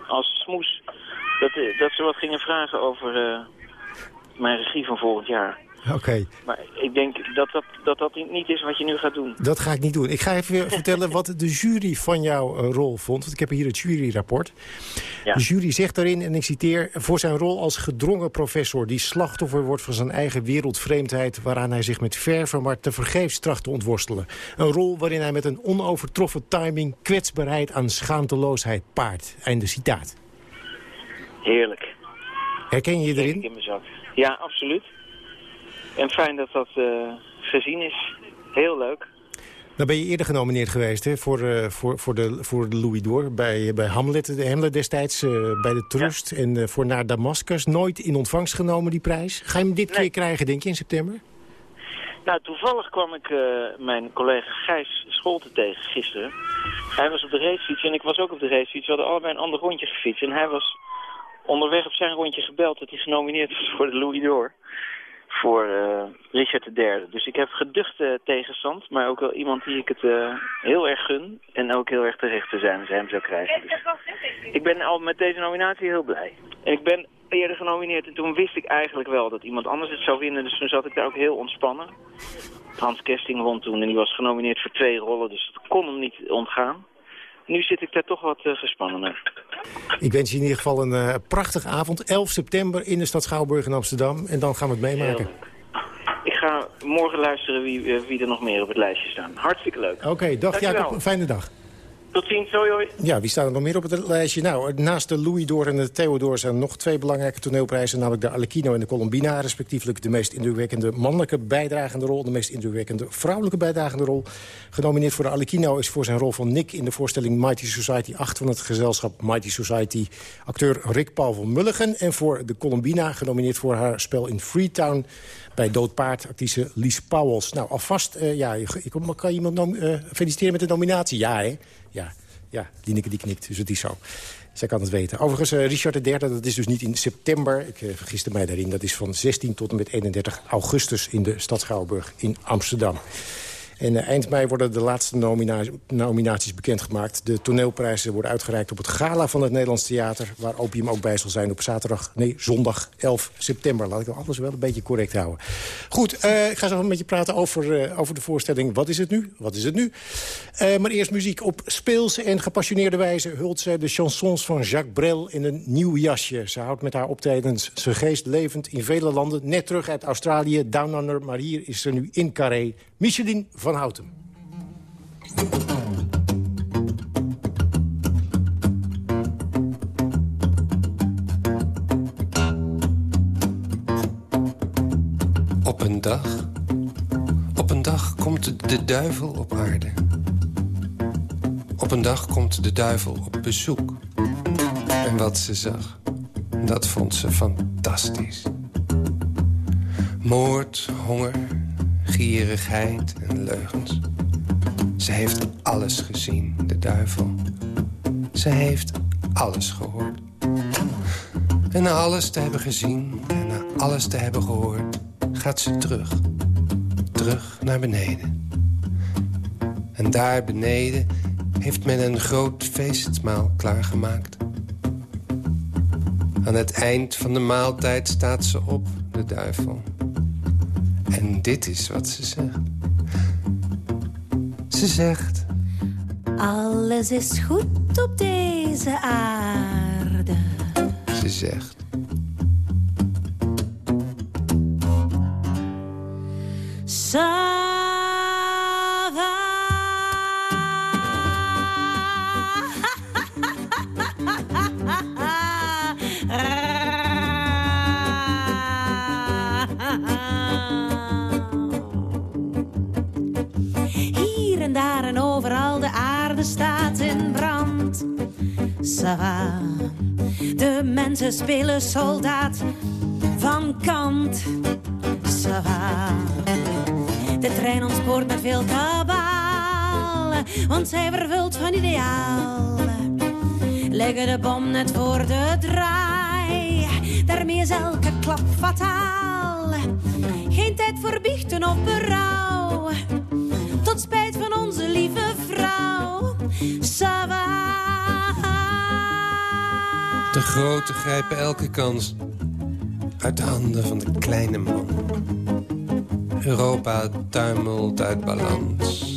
als smoes dat, dat ze wat gingen vragen over uh, mijn regie van volgend jaar. Oké. Maar ik denk dat dat, dat dat niet is wat je nu gaat doen. Dat ga ik niet doen. Ik ga even vertellen wat de jury van jouw uh, rol vond. Want ik heb hier het juryrapport. Ja. De jury zegt daarin, en ik citeer... voor zijn rol als gedrongen professor... die slachtoffer wordt van zijn eigen wereldvreemdheid... waaraan hij zich met verven maar tevergeefs tracht te ontworstelen. Een rol waarin hij met een onovertroffen timing... kwetsbaarheid aan schaamteloosheid paart. Einde citaat. Heerlijk. Herken je je erin? in mijn zak. Ja, absoluut. En fijn dat dat uh, gezien is. Heel leuk. Nou ben je eerder genomineerd geweest hè, voor, uh, voor, voor, de, voor de Louis d'Or. Bij, bij Hamlet, de Hamlet destijds, uh, bij de Trust. Ja. En voor Naar Damascus. Nooit in ontvangst genomen, die prijs. Ga je hem dit nee. keer krijgen, denk je, in september? Nou, toevallig kwam ik mijn collega Gijs Scholten tegen gisteren. Hij was op de racefiets en ik was ook op de racefiets. We hadden allebei een ander rondje gefietst. En hij was onderweg op zijn rondje gebeld dat hij genomineerd was voor de Louis d'Or voor uh, Richard III. Dus ik heb geduchte tegenstand, maar ook wel iemand die ik het uh, heel erg gun. En ook heel erg terecht te zijn als hij hem zou krijgen. Dus ik ben al met deze nominatie heel blij. En ik ben eerder genomineerd en toen wist ik eigenlijk wel dat iemand anders het zou winnen. Dus toen zat ik daar ook heel ontspannen. Hans Kesting won toen en die was genomineerd voor twee rollen, dus het kon hem niet ontgaan. Nu zit ik daar toch wat uh, gespannener. Ik wens je in ieder geval een uh, prachtige avond. 11 september in de stad Schouwburg in Amsterdam. En dan gaan we het meemaken. Ik ga morgen luisteren wie, uh, wie er nog meer op het lijstje staan. Hartstikke leuk. Oké, okay, dag Jacob. Een fijne dag. Tot ziens, hoi hoi. Ja, wie staat er nog meer op het lijstje? Nou, naast de Louis d'Or en de Theodor zijn nog twee belangrijke toneelprijzen... namelijk de Arlecchino en de Colombina, respectievelijk de meest indrukwekkende mannelijke bijdragende rol... de meest indrukwekkende vrouwelijke bijdragende rol. Genomineerd voor de Arlecchino is voor zijn rol van Nick... in de voorstelling Mighty Society 8 van het gezelschap Mighty Society... acteur Rick Paul van Mulligen. En voor de Colombina genomineerd voor haar spel in Freetown... bij Doodpaard, actrice Lies Pauwels. Nou, alvast, uh, ja, ik, kan je iemand uh, feliciteren met de nominatie? Ja, hè? Ja, ja, Lineke die knikt, dus het is zo. Zij kan het weten. Overigens, uh, Richard III, dat is dus niet in september. Ik uh, vergiste mij daarin. Dat is van 16 tot en met 31 augustus in de stad Schouwburg in Amsterdam. En eind mei worden de laatste nomina nominaties bekendgemaakt. De toneelprijzen worden uitgereikt op het gala van het Nederlands Theater... waar Opium ook bij zal zijn op zaterdag, nee, zondag 11 september. Laat ik alles wel een beetje correct houden. Goed, ik ga zo een beetje praten over, over de voorstelling Wat is het nu? Wat is het nu? maar eerst muziek. Op speelse en gepassioneerde wijze hult ze de chansons van Jacques Brel in een nieuw jasje. Ze houdt met haar optredens zijn geest levend in vele landen. Net terug uit Australië, Down Under, maar hier is ze nu in Carré. Micheline van Houten. Op een dag, op een dag komt de duivel op aarde. Op een dag komt de duivel op bezoek. En wat ze zag, dat vond ze fantastisch. Moord, honger, gierigheid en leugens. Ze heeft alles gezien, de duivel. Ze heeft alles gehoord. En na alles te hebben gezien en na alles te hebben gehoord... gaat ze terug. Terug naar beneden. En daar beneden heeft men een groot feestmaal klaargemaakt. Aan het eind van de maaltijd staat ze op, de duivel. En dit is wat ze zegt. Ze zegt... Alles is goed op deze aarde. Ze zegt... De mensen spelen soldaat van kant. De trein ontspoort met veel kabaal, want zij vervult van ideaal. Leggen de bom net voor de draai, daarmee is elke klap fataal. Geen tijd voor biechten of berouw, tot spijt van onze lieve grote grijpen elke kans uit de handen van de kleine man. Europa tuimelt uit balans.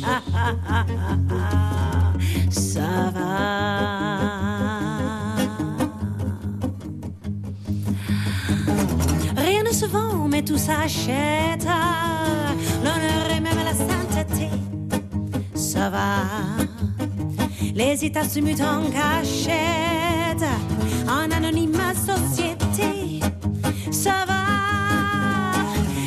Ça Rien ne se vend, mais tout s'achète. L'honneur et même la sainteté. Ça va. Les états se en cachette en anonyme société. Ça va,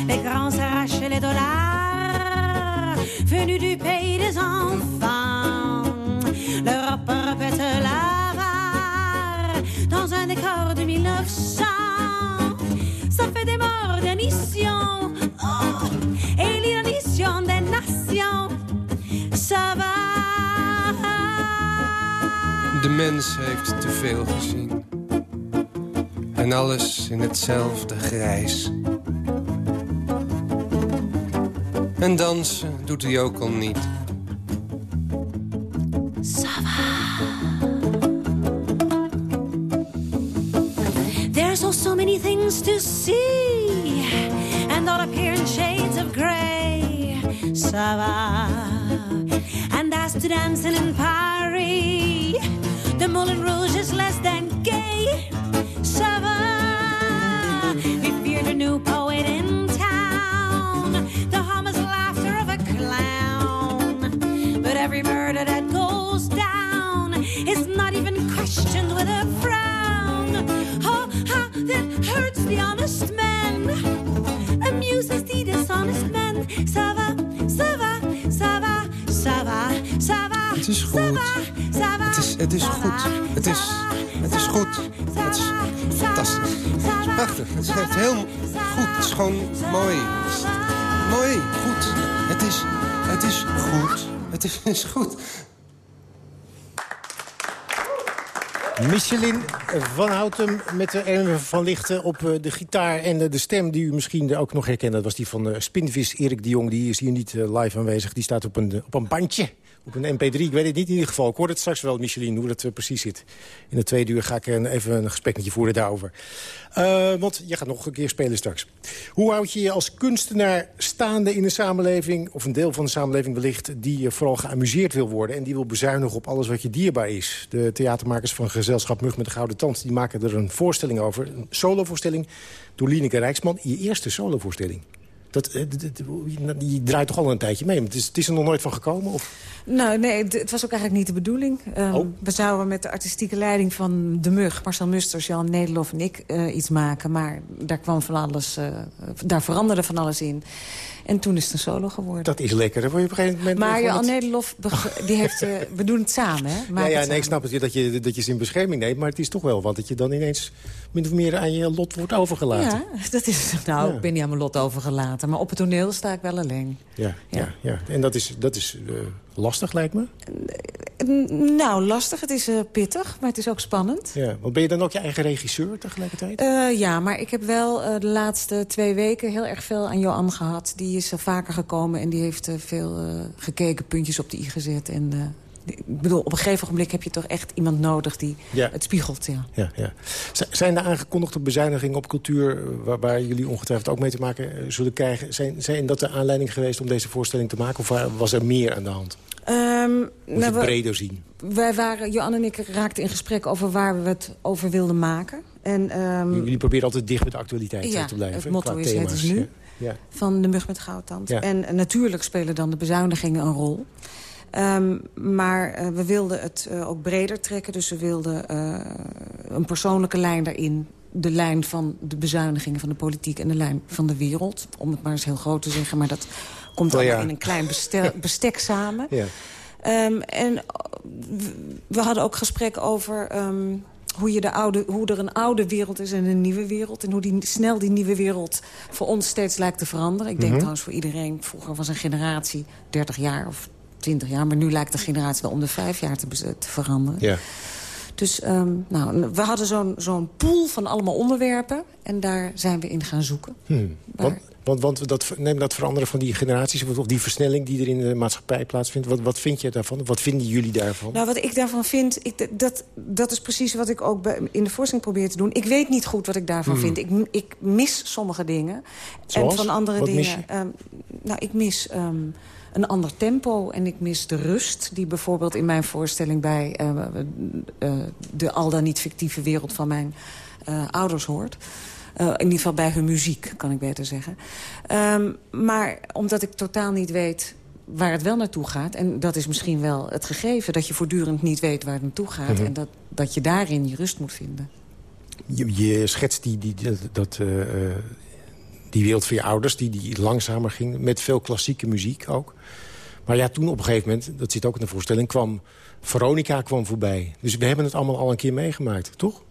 les grands s'arrachent les dollars venus du pays des enfants. L'Europe répète l'avare dans un décor de 1900. Ça fait des morts des oh, et l'inanition des nations. Ça va. De mens heeft te veel gezien. En alles in hetzelfde grijs. En dansen doet hij ook al niet. There's also many things to see And all appear in shades of grey Ça va And as to dancing in Paris The Moulin Rouge is less than gay. Ça new poet in town The harmless laughter of a clown But every murder that goes down Is not even questioned with a frown Oh, how that hurts the honest man Amuses the dishonest man Ça va, ça va, ça va, ça va, ça va Het is goed. Het is, het is goed. Het is, het is goed. Het is fantastisch. Het is prachtig. Het is echt heel goed. Gewoon mooi. Mooi. Goed. Het is, het is goed. Het is, is goed. Michelin van Houten met Erwin van Lichten op eh, de gitaar. En eh, de stem die u misschien ook nog herkent, dat was die van uh, Spinvis Erik de Jong. Die is hier niet live aanwezig, die staat op een, op een bandje. Op een mp3, ik weet het niet in ieder geval. Ik hoor het straks wel, Michelin, hoe dat precies zit. In de tweede uur ga ik even een gesprek voeren daarover. Want je gaat nog een keer spelen straks. Hoe houd je je als kunstenaar staande in de samenleving... of een deel van de samenleving wellicht... die vooral geamuseerd wil worden... en die wil bezuinigen op alles wat je dierbaar is? De theatermakers van gezelschap Mug met de Gouden Tand... die maken er een voorstelling over, een solovoorstelling... door Lieneke Rijksman, je eerste solovoorstelling. Dat, eh, je draait toch al een tijdje mee. Het is, het is er nog nooit van gekomen? Of? Nou, nee, het was ook eigenlijk niet de bedoeling. Um, oh. We zouden met de artistieke leiding van De Mug... Marcel Musters, Jan Nederlof en ik uh, iets maken. Maar daar kwam van alles... Uh, daar veranderde van alles in. En toen is het een solo geworden. Dat is lekker. Dan word je op een gegeven moment... Maar Jan Nederlof, die heeft, uh, we doen het samen, hè? ja, ja nee, ik snap het, dat je, dat je ze in bescherming neemt. Maar het is toch wel wat dat je dan ineens min of meer aan je lot wordt overgelaten. Ja, dat is... Nou, ja. ik ben niet aan mijn lot overgelaten. Maar op het toneel sta ik wel alleen. Ja, ja. ja, ja. En dat is, dat is uh, lastig, lijkt me? Nou, lastig. Het is uh, pittig, maar het is ook spannend. Ja, want ben je dan ook je eigen regisseur tegelijkertijd? Uh, ja, maar ik heb wel uh, de laatste twee weken heel erg veel aan Johan gehad. Die is vaker gekomen en die heeft veel gekeken, puntjes op de i gezet. En ik bedoel, op een gegeven moment heb je toch echt iemand nodig die ja. het spiegelt. Ja. Ja, ja. Zijn de aangekondigde bezuinigingen op cultuur... Waar, waar, jullie ongetwijfeld ook mee te maken zullen krijgen... Zijn, zijn dat de aanleiding geweest om deze voorstelling te maken? Of was er meer aan de hand? Um, Moet nou, het breder zien? Wij waren, Johan en ik raakten in gesprek over waar we het over wilden maken. En, um, jullie proberen altijd dicht met de actualiteit ja, te blijven. het motto is het is nu. Ja. Van de mug met goudtand. En natuurlijk spelen dan de bezuinigingen een rol. Um, maar uh, we wilden het uh, ook breder trekken. Dus we wilden uh, een persoonlijke lijn daarin. De lijn van de bezuinigingen van de politiek en de lijn van de wereld. Om het maar eens heel groot te zeggen. Maar dat komt oh, allemaal ja. in een klein bestel, bestek samen. Ja. Um, en we hadden ook gesprek over... Um, hoe, je de oude, hoe er een oude wereld is en een nieuwe wereld. En hoe die, snel die nieuwe wereld voor ons steeds lijkt te veranderen. Ik denk mm -hmm. trouwens voor iedereen, vroeger was een generatie 30 jaar of 20 jaar. Maar nu lijkt de generatie wel om de vijf jaar te, te veranderen. Ja. Dus um, nou, we hadden zo'n zo'n pool van allemaal onderwerpen. En daar zijn we in gaan zoeken. Hmm. Want, want dat, neem dat veranderen van die generaties... of die versnelling die er in de maatschappij plaatsvindt. Wat, wat vind je daarvan? Wat vinden jullie daarvan? Nou, wat ik daarvan vind... Ik, dat, dat is precies wat ik ook bij, in de voorstelling probeer te doen. Ik weet niet goed wat ik daarvan hmm. vind. Ik, ik mis sommige dingen. Zoals? En van andere wat dingen... Um, nou, ik mis... Um, een ander tempo. En ik mis de rust die bijvoorbeeld in mijn voorstelling... bij uh, uh, de al dan niet fictieve wereld van mijn uh, ouders hoort. In ieder geval bij hun muziek, kan ik beter zeggen. Um, maar omdat ik totaal niet weet waar het wel naartoe gaat... en dat is misschien wel het gegeven... dat je voortdurend niet weet waar het naartoe gaat... Mm -hmm. en dat, dat je daarin je rust moet vinden. Je, je schetst die, die, dat, dat die wereld van je ouders, die, die langzamer ging. Met veel klassieke muziek ook. Maar ja, toen op een gegeven moment, dat zit ook in de voorstelling... kwam Veronica kwam voorbij. Dus we hebben het allemaal al een keer meegemaakt, toch?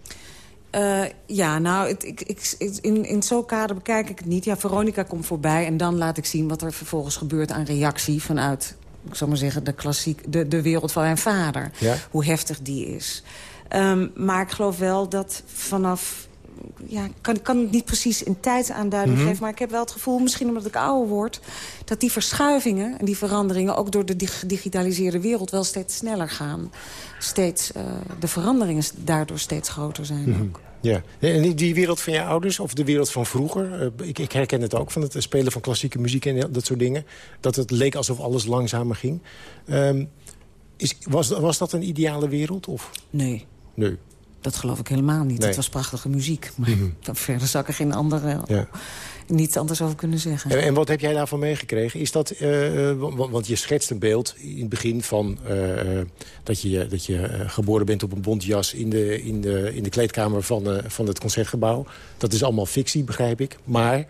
Uh, ja, nou, ik, ik, in, in zo'n kader bekijk ik het niet. Ja, Veronica komt voorbij en dan laat ik zien wat er vervolgens gebeurt aan reactie... vanuit, ik zal maar zeggen, de, klassiek, de, de wereld van mijn vader. Ja? Hoe heftig die is. Um, maar ik geloof wel dat vanaf ja, kan, kan het niet precies in tijdsaanduiding mm -hmm. geven... maar ik heb wel het gevoel, misschien omdat ik ouder word... dat die verschuivingen en die veranderingen... ook door de gedigitaliseerde wereld wel steeds sneller gaan. Steeds, uh, de veranderingen daardoor steeds groter zijn mm -hmm. ook. Ja, en die wereld van je ouders of de wereld van vroeger... Uh, ik, ik, herken het ook van het spelen van klassieke muziek en dat soort dingen... dat het leek alsof alles langzamer ging. Um, is, was, was dat een ideale wereld? Of? Nee. Nee. Dat geloof ik helemaal niet. Nee. Het was prachtige muziek. Maar mm -hmm. verder zou ik er geen andere... Ja. niets anders over kunnen zeggen. En, en, wat heb jij daarvan meegekregen? Is dat, uh, want, je schetst een beeld in het begin van uh, dat je, dat je geboren bent op een bontjas in de, in de, in de kleedkamer van, van het concertgebouw. Dat is allemaal fictie, begrijp ik. Maar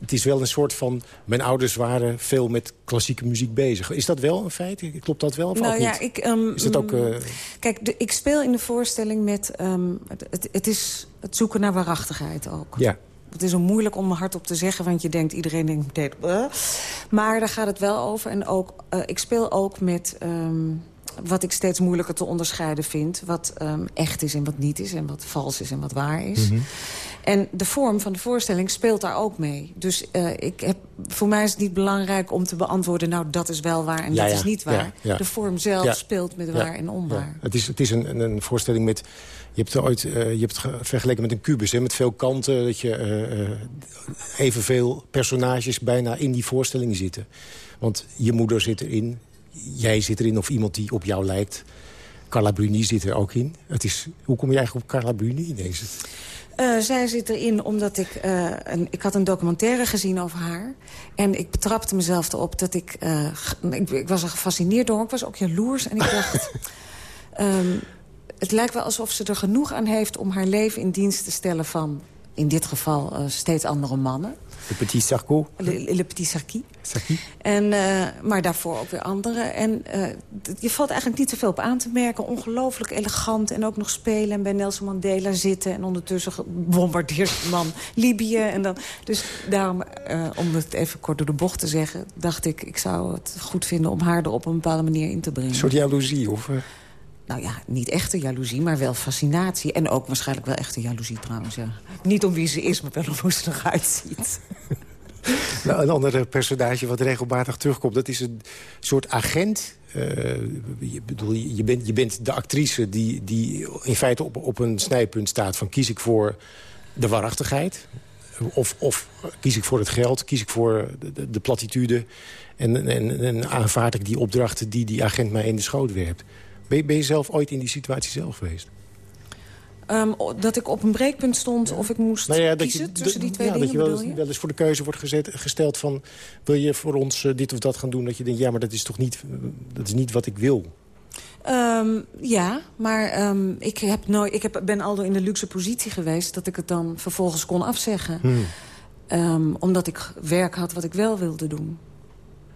het is wel een soort van... Mijn ouders waren veel met klassieke muziek bezig. Is dat wel een feit? Klopt dat wel of nou, ja, niet? Ik, um, is dat ook... Uh... Kijk, de, ik speel in de voorstelling met... Um, het, het, het, is het zoeken naar waarachtigheid ook. Ja. Het is zo moeilijk om hardop te zeggen, want je denkt, iedereen denkt meteen... Uh. Maar daar gaat het wel over. En ook, uh, ik speel ook met... Um, wat ik steeds moeilijker te onderscheiden vind. Wat ehm, echt is en wat niet is. En wat vals is en wat waar is. Mhm. En de vorm van de voorstelling speelt daar ook mee. Dus eh, ik heb, voor mij is het niet belangrijk om te beantwoorden... nou, dat is wel waar en Ja, dat ja, is niet waar. ja, ja. De vorm zelf Ja. speelt met Ja, waar en onwaar. ja. Het is, het is een, een- voorstelling met... Je hebt, het ooit, eh, je hebt het ge- vergeleken met een kubus, hè, met veel kanten. Dat je eh, eh, evenveel personages bijna in die voorstelling zitten. Want je moeder zit erin, jij zit erin of iemand die op jou lijkt. Carla Bruni zit er ook in. Het is, hoe kom je eigenlijk op Carla Bruni ineens? Eh, zij zit erin omdat ik... eh, een, ik had een documentaire gezien over haar. En ik betrapte mezelf erop dat ik... eh, ik, ik was er gefascineerd door. Ik was ook jaloers. En ik dacht... ehm, het lijkt wel alsof ze er genoeg aan heeft... om haar leven in dienst te stellen van... in dit geval steeds andere mannen. De Petit Sarko? Le, Le Petit Sarki. Sarki? En, eh, maar daarvoor ook weer andere. En eh, je valt eigenlijk niet zoveel op aan te merken. Ongelooflijk elegant en ook nog spelen. En bij Nelson Mandela zitten. En ondertussen gebombardeert de man Libië. En dan, dus daarom, eh, om het even kort door de bocht te zeggen... dacht ik, ik zou het goed vinden om haar er op een bepaalde manier in te brengen. Een soort jaloezie? Of? Nou ja, niet echte jaloezie, maar wel fascinatie. En ook waarschijnlijk wel echte jaloezie trouwens, ja. Niet om wie ze is, maar wel om hoe ze eruit ziet. Nou, een ander personage wat regelmatig terugkomt, dat is een soort agent. Eh, je, bedoel, je, bent, je bent de actrice die, die in feite op, op een snijpunt staat... van kies ik voor de waarachtigheid... Of, of kies ik voor het geld, kies ik voor de, de, de platitude... En, en, en aanvaard ik die opdrachten die die agent mij in de schoot werpt. Ben je, ben je zelf ooit in die situatie zelf geweest? Ehm, dat ik op een breekpunt stond of ik moest Nou ja, kiezen je, tussen die twee ja, dingen, dat je wel, bedoel je? wel eens voor de keuze wordt gezet, gesteld van... wil je voor ons eh, dit of dat gaan doen? Dat je denkt, ja, maar dat is toch niet, eh, dat is niet wat ik wil. Ehm, ja, maar ehm, ik, heb nooit, ik heb, ben al in de luxe positie geweest... dat ik het dan vervolgens kon afzeggen. Hmm. Omdat ik werk had wat ik wel wilde doen.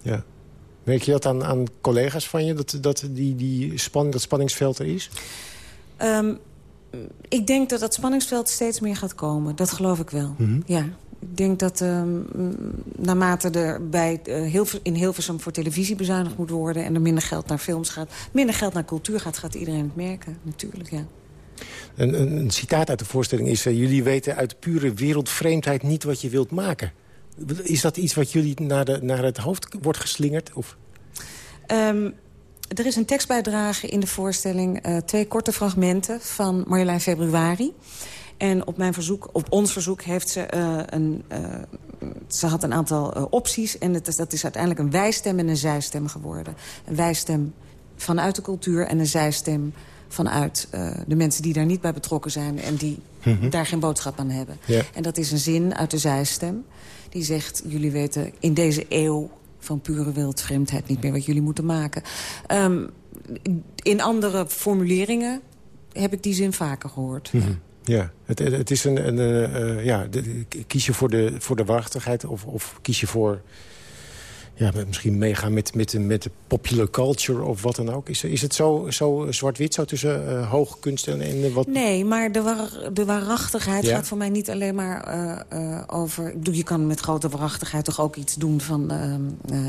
Ja. Merk je dat aan, aan collega's van je, dat, dat die, die span, dat spanningsveld er is? Ehm, ik denk dat dat spanningsveld steeds meer gaat komen. Dat geloof ik wel. Mhm. Ja. Ik denk dat ehm, naarmate er bij, eh, Hilver- in Hilversum voor televisie bezuinigd moet worden... en er minder geld naar films gaat, minder geld naar cultuur gaat... gaat iedereen het merken, natuurlijk, ja. Een, een, een citaat uit de voorstelling is... eh, jullie weten uit pure wereldvreemdheid niet wat je wilt maken. Is dat iets wat jullie naar, de, naar het hoofd wordt geslingerd? Of? Ehm, er is een tekstbijdrage in de voorstelling. eh, twee korte fragmenten van Marjolein Februari. En op, mijn verzoek, op ons verzoek heeft ze eh, een... eh, ze had een aantal opties. En het is, dat is uiteindelijk een wijstem en een zijstem geworden. Een wijstem vanuit de cultuur en een zijstem vanuit de mensen die daar niet bij betrokken zijn... en die Mhm. daar geen boodschap aan hebben. Ja. En dat is een zin uit de zijstem. Die zegt, jullie weten in deze eeuw van pure wereldvreemdheid niet meer wat jullie moeten maken. Ehm, in andere formuleringen heb ik die zin vaker gehoord. Mhm. Ja, het, het is een... een eh, eh, ja, kies je voor de, voor de waarachtigheid of, of kies je voor... Ja, misschien meegaan met, met, de- met de popular culture of wat dan ook. Is, is het zo, zo zwart-wit, zo tussen eh hoogkunst en, en wat... Nee, maar de, war, de waarachtigheid Ja. gaat voor mij niet alleen maar eh, eh, over... Ik bedoel, je kan met grote waarachtigheid toch ook iets doen van... ehm, eh,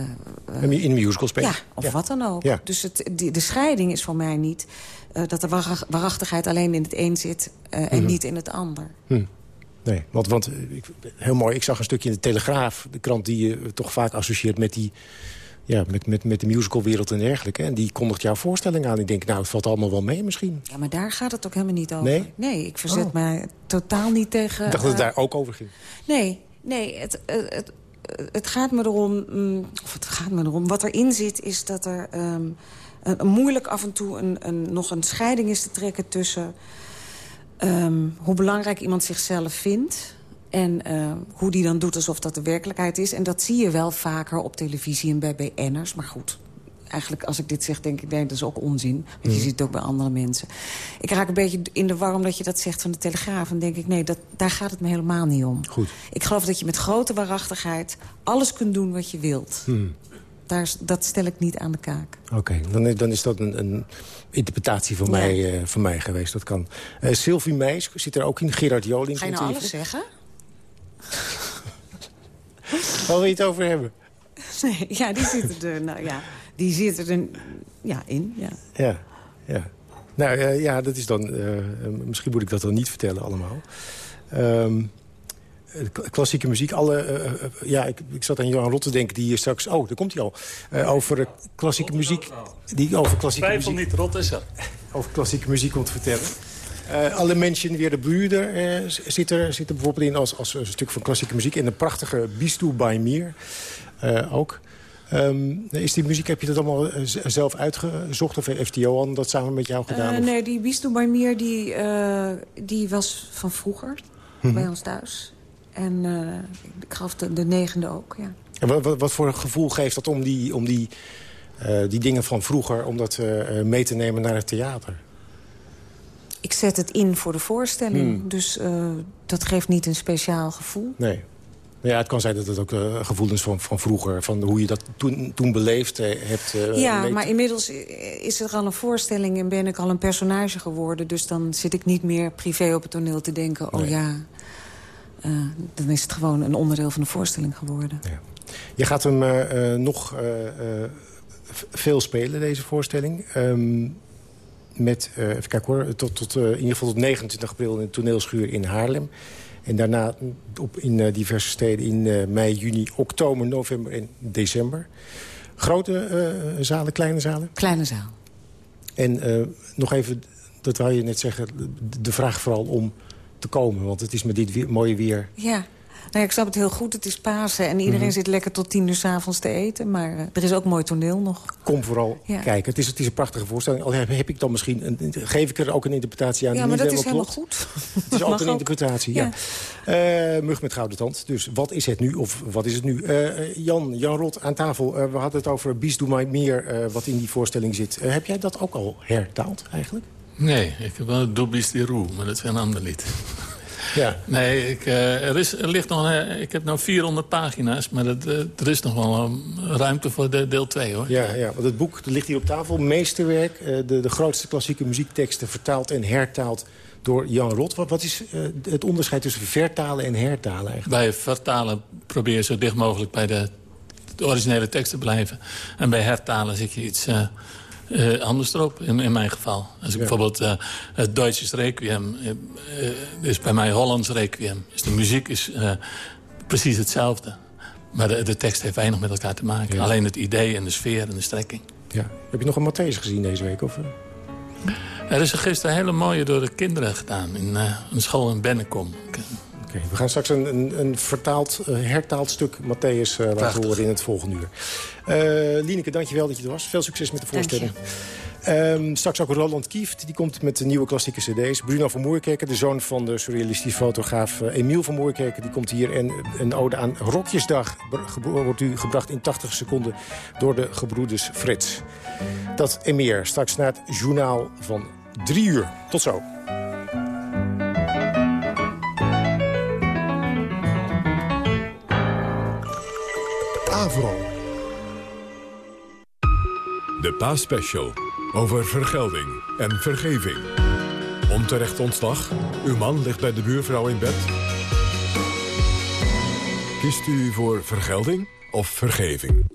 eh, in een musical spelen. Ja, of Ja. wat dan ook. Ja. Dus het, die, de scheiding is voor mij niet... dat de waarach- waarachtigheid alleen in het een zit en Mhm. niet in het ander. Hm. Nee, want, want eh, ik, heel mooi, ik zag een stukje in de Telegraaf... de krant die je toch vaak associeert met, die, ja, met, met, met de musicalwereld en dergelijke. En die kondigt jouw voorstelling aan. Ik denk, nou, het valt allemaal wel mee misschien. Ja, maar daar gaat het ook helemaal niet over. Nee? ik verzet Oh. mij totaal niet tegen... ik dacht dat het eh, daar ook over ging. Nee, nee, het, het, het, het gaat me erom... mm, Of het gaat me erom... Wat erin zit is dat er ehm, een, een moeilijk af en toe... Een, een, nog een scheiding is te trekken tussen... ehm, hoe belangrijk iemand zichzelf vindt... En eh, hoe die dan doet alsof dat de werkelijkheid is. En dat zie je wel vaker op televisie en bij BN'ers. Maar goed, eigenlijk als ik dit zeg, denk ik, nee, dat is ook onzin. Want je Mhm. ziet het ook bij andere mensen. Ik raak een beetje in de war omdat je dat zegt van de Telegraaf. En denk ik, nee, dat, daar gaat het me helemaal niet om. Goed. Ik geloof dat je met grote waarachtigheid alles kunt doen wat je wilt. Hm. Daar, dat stel ik niet aan de kaak. Oké, dan, is- dan is dat een, een interpretatie van, Ja. mij, eh, van mij geweest. Dat kan. Eh, Sylvie Meijs zit er ook in. Gerard Joling. Ga je nou alles zeggen? Waar wil je het over hebben? Nee, ja, die zitten er, nou ja, die zitten er ja, in, ja. Ja, ja. Nou uh, ja, dat is dan... Uh, misschien moet ik dat dan niet vertellen allemaal. Um, klassieke muziek. Alle, uh, ja, ik, ik zat aan Johan Rotte te denken, die hier straks... Oh, daar komt hij al. over klassieke muziek. Die over klassieke Twijfel muziek... niet, Rot is er. Over klassieke muziek komt vertellen. Uh, alle mensen weer de buurder uh, zit, er, zit er bijvoorbeeld in als, als een stuk van klassieke muziek. En de prachtige Bistou by Mir uh, ook. Um, is die muziek, heb je dat allemaal zelf uitgezocht? Of heeft Johan dat samen met jou gedaan? nee, die Bistou by Mir die, die was van vroeger Mhm. bij ons thuis. En ik gaf de, de negende ook, ja. En wat, wat, wat voor gevoel geeft dat om die, om die, die dingen van vroeger... om dat mee te nemen naar het theater? Ik zet het in voor de voorstelling. Hmm. Dus dat geeft niet een speciaal gevoel. Nee. Ja, het kan zijn dat het ook uh, gevoelens van, van vroeger... van hoe je dat toen, toen beleefd hebt. ja, maar inmiddels is er al een voorstelling... en ben ik al een personage geworden. Dus dan zit ik niet meer privé op het toneel te denken... oh nee. Ja, dan is het gewoon een onderdeel van de voorstelling geworden. Ja. Je gaat hem nog veel spelen, deze voorstelling... Um, met, even kijken hoor, tot, tot, in ieder geval tot 29 april in de toneelschuur in Haarlem. En daarna op, in diverse steden in mei, juni, oktober, november en december. Grote zalen, kleine zalen? Kleine zaal. En nog even, dat wou je net zeggen, de vraag vooral om te komen. Want het is met dit mooie weer... Ja. Nou, ik snap het heel goed. Het is Pasen en iedereen mm -hmm. zit lekker tot tien uur 's avonds te eten. Maar uh, er is ook mooi toneel nog. Kom vooral ja. kijken. Het is, het is een prachtige voorstelling. Al heb, heb, ik dan misschien... Een, geef ik er ook een interpretatie aan ja, maar dat is helemaal goed. Het is ook een interpretatie, ja. ja. Uh, mug met gouden tand. Dus wat is het nu? Of wat is het nu? Uh, Jan, Jan Rot aan tafel. we hadden het over Bies Doe Mij Meer, wat in die voorstelling zit. heb jij dat ook al hertaald eigenlijk? Nee, ik heb wel Dobis de Roe, maar dat is een ander lied. Ja. Nee, ik, uh, er, is, er ligt nog een, ik heb nu 400 pagina's, maar dat, uh, er is nog wel ruimte voor de, deel 2, hoor. Ja, ja, want het boek dat ligt hier op tafel. Meesterwerk, de, de grootste klassieke muziekteksten vertaald en hertaald door Jan Rot. Wat, wat is het onderscheid tussen vertalen en hertalen eigenlijk? Bij vertalen probeer je zo dicht mogelijk bij de, de originele tekst te blijven. En bij hertalen zit je iets... Uh, anders erop, in, in mijn geval. Als ik ja. bijvoorbeeld uh, het Duitse Requiem... Uh, is bij mij Hollands Requiem. Dus de muziek is precies hetzelfde. Maar de, de, tekst heeft weinig met elkaar te maken. Ja. Alleen het idee en de sfeer en de strekking. Ja. Heb je nog een Matthäus gezien deze week? Of? Er is er gisteren een hele mooie door de kinderen gedaan. In een school in Bennekom. Okay, we gaan straks een, een, een vertaald, uh, hertaald stuk Matthäus uh, laten horen in het volgende uur. Uh, Lieneke, dankjewel dat je er was. Veel succes met de voorstelling. Um, straks ook Roland Kieft, die komt met de nieuwe klassieke cd's. Bruno van Moerkerken, de zoon van de surrealistische fotograaf Emiel van Moerkerken... die komt hier en een ode aan Rokjesdag wordt u gebracht in 80 seconden... door de gebroeders Frits. Dat en meer straks na het journaal van drie uur. Tot zo. Avro. De paasspecial over vergelding en vergeving. Onterecht ontslag? Uw man ligt bij de buurvrouw in bed? Kiest u voor vergelding of vergeving?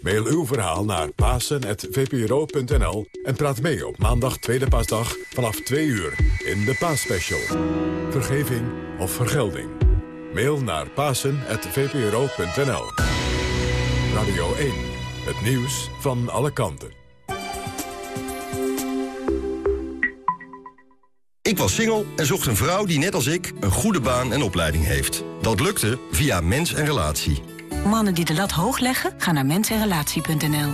Mail uw verhaal naar pasen.vpro.nl en praat mee op maandag tweede paasdag vanaf 2 uur in de paasspecial. Vergeving of vergelding? Mail naar pasen.vpro.nl Radio 1. Het nieuws van alle kanten. Ik was single en zocht een vrouw die net als ik een goede baan en opleiding heeft. Dat lukte via Mens en Relatie. Mannen die de lat hoog leggen, gaan naar mensenrelatie.nl.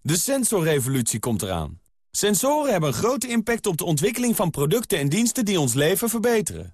De sensorrevolutie komt eraan. Sensoren hebben een grote impact op de ontwikkeling van producten en diensten die ons leven verbeteren.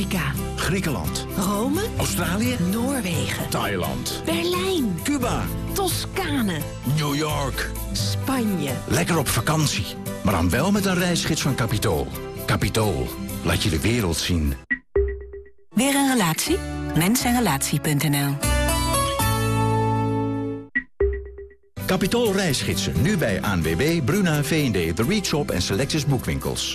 Afrika. Griekenland. Rome, Australië. Noorwegen, Thailand. Berlijn, Cuba. Toscane, New York. Spanje. Lekker op vakantie. Maar dan wel met een reisgids van Capitool. Capitool. Laat je de wereld zien. Weer een relatie? Mensenrelatie.nl Capitool reisgidsen. Nu bij ANWB, Bruna, V&D, The Reach Shop en Selectus Boekwinkels.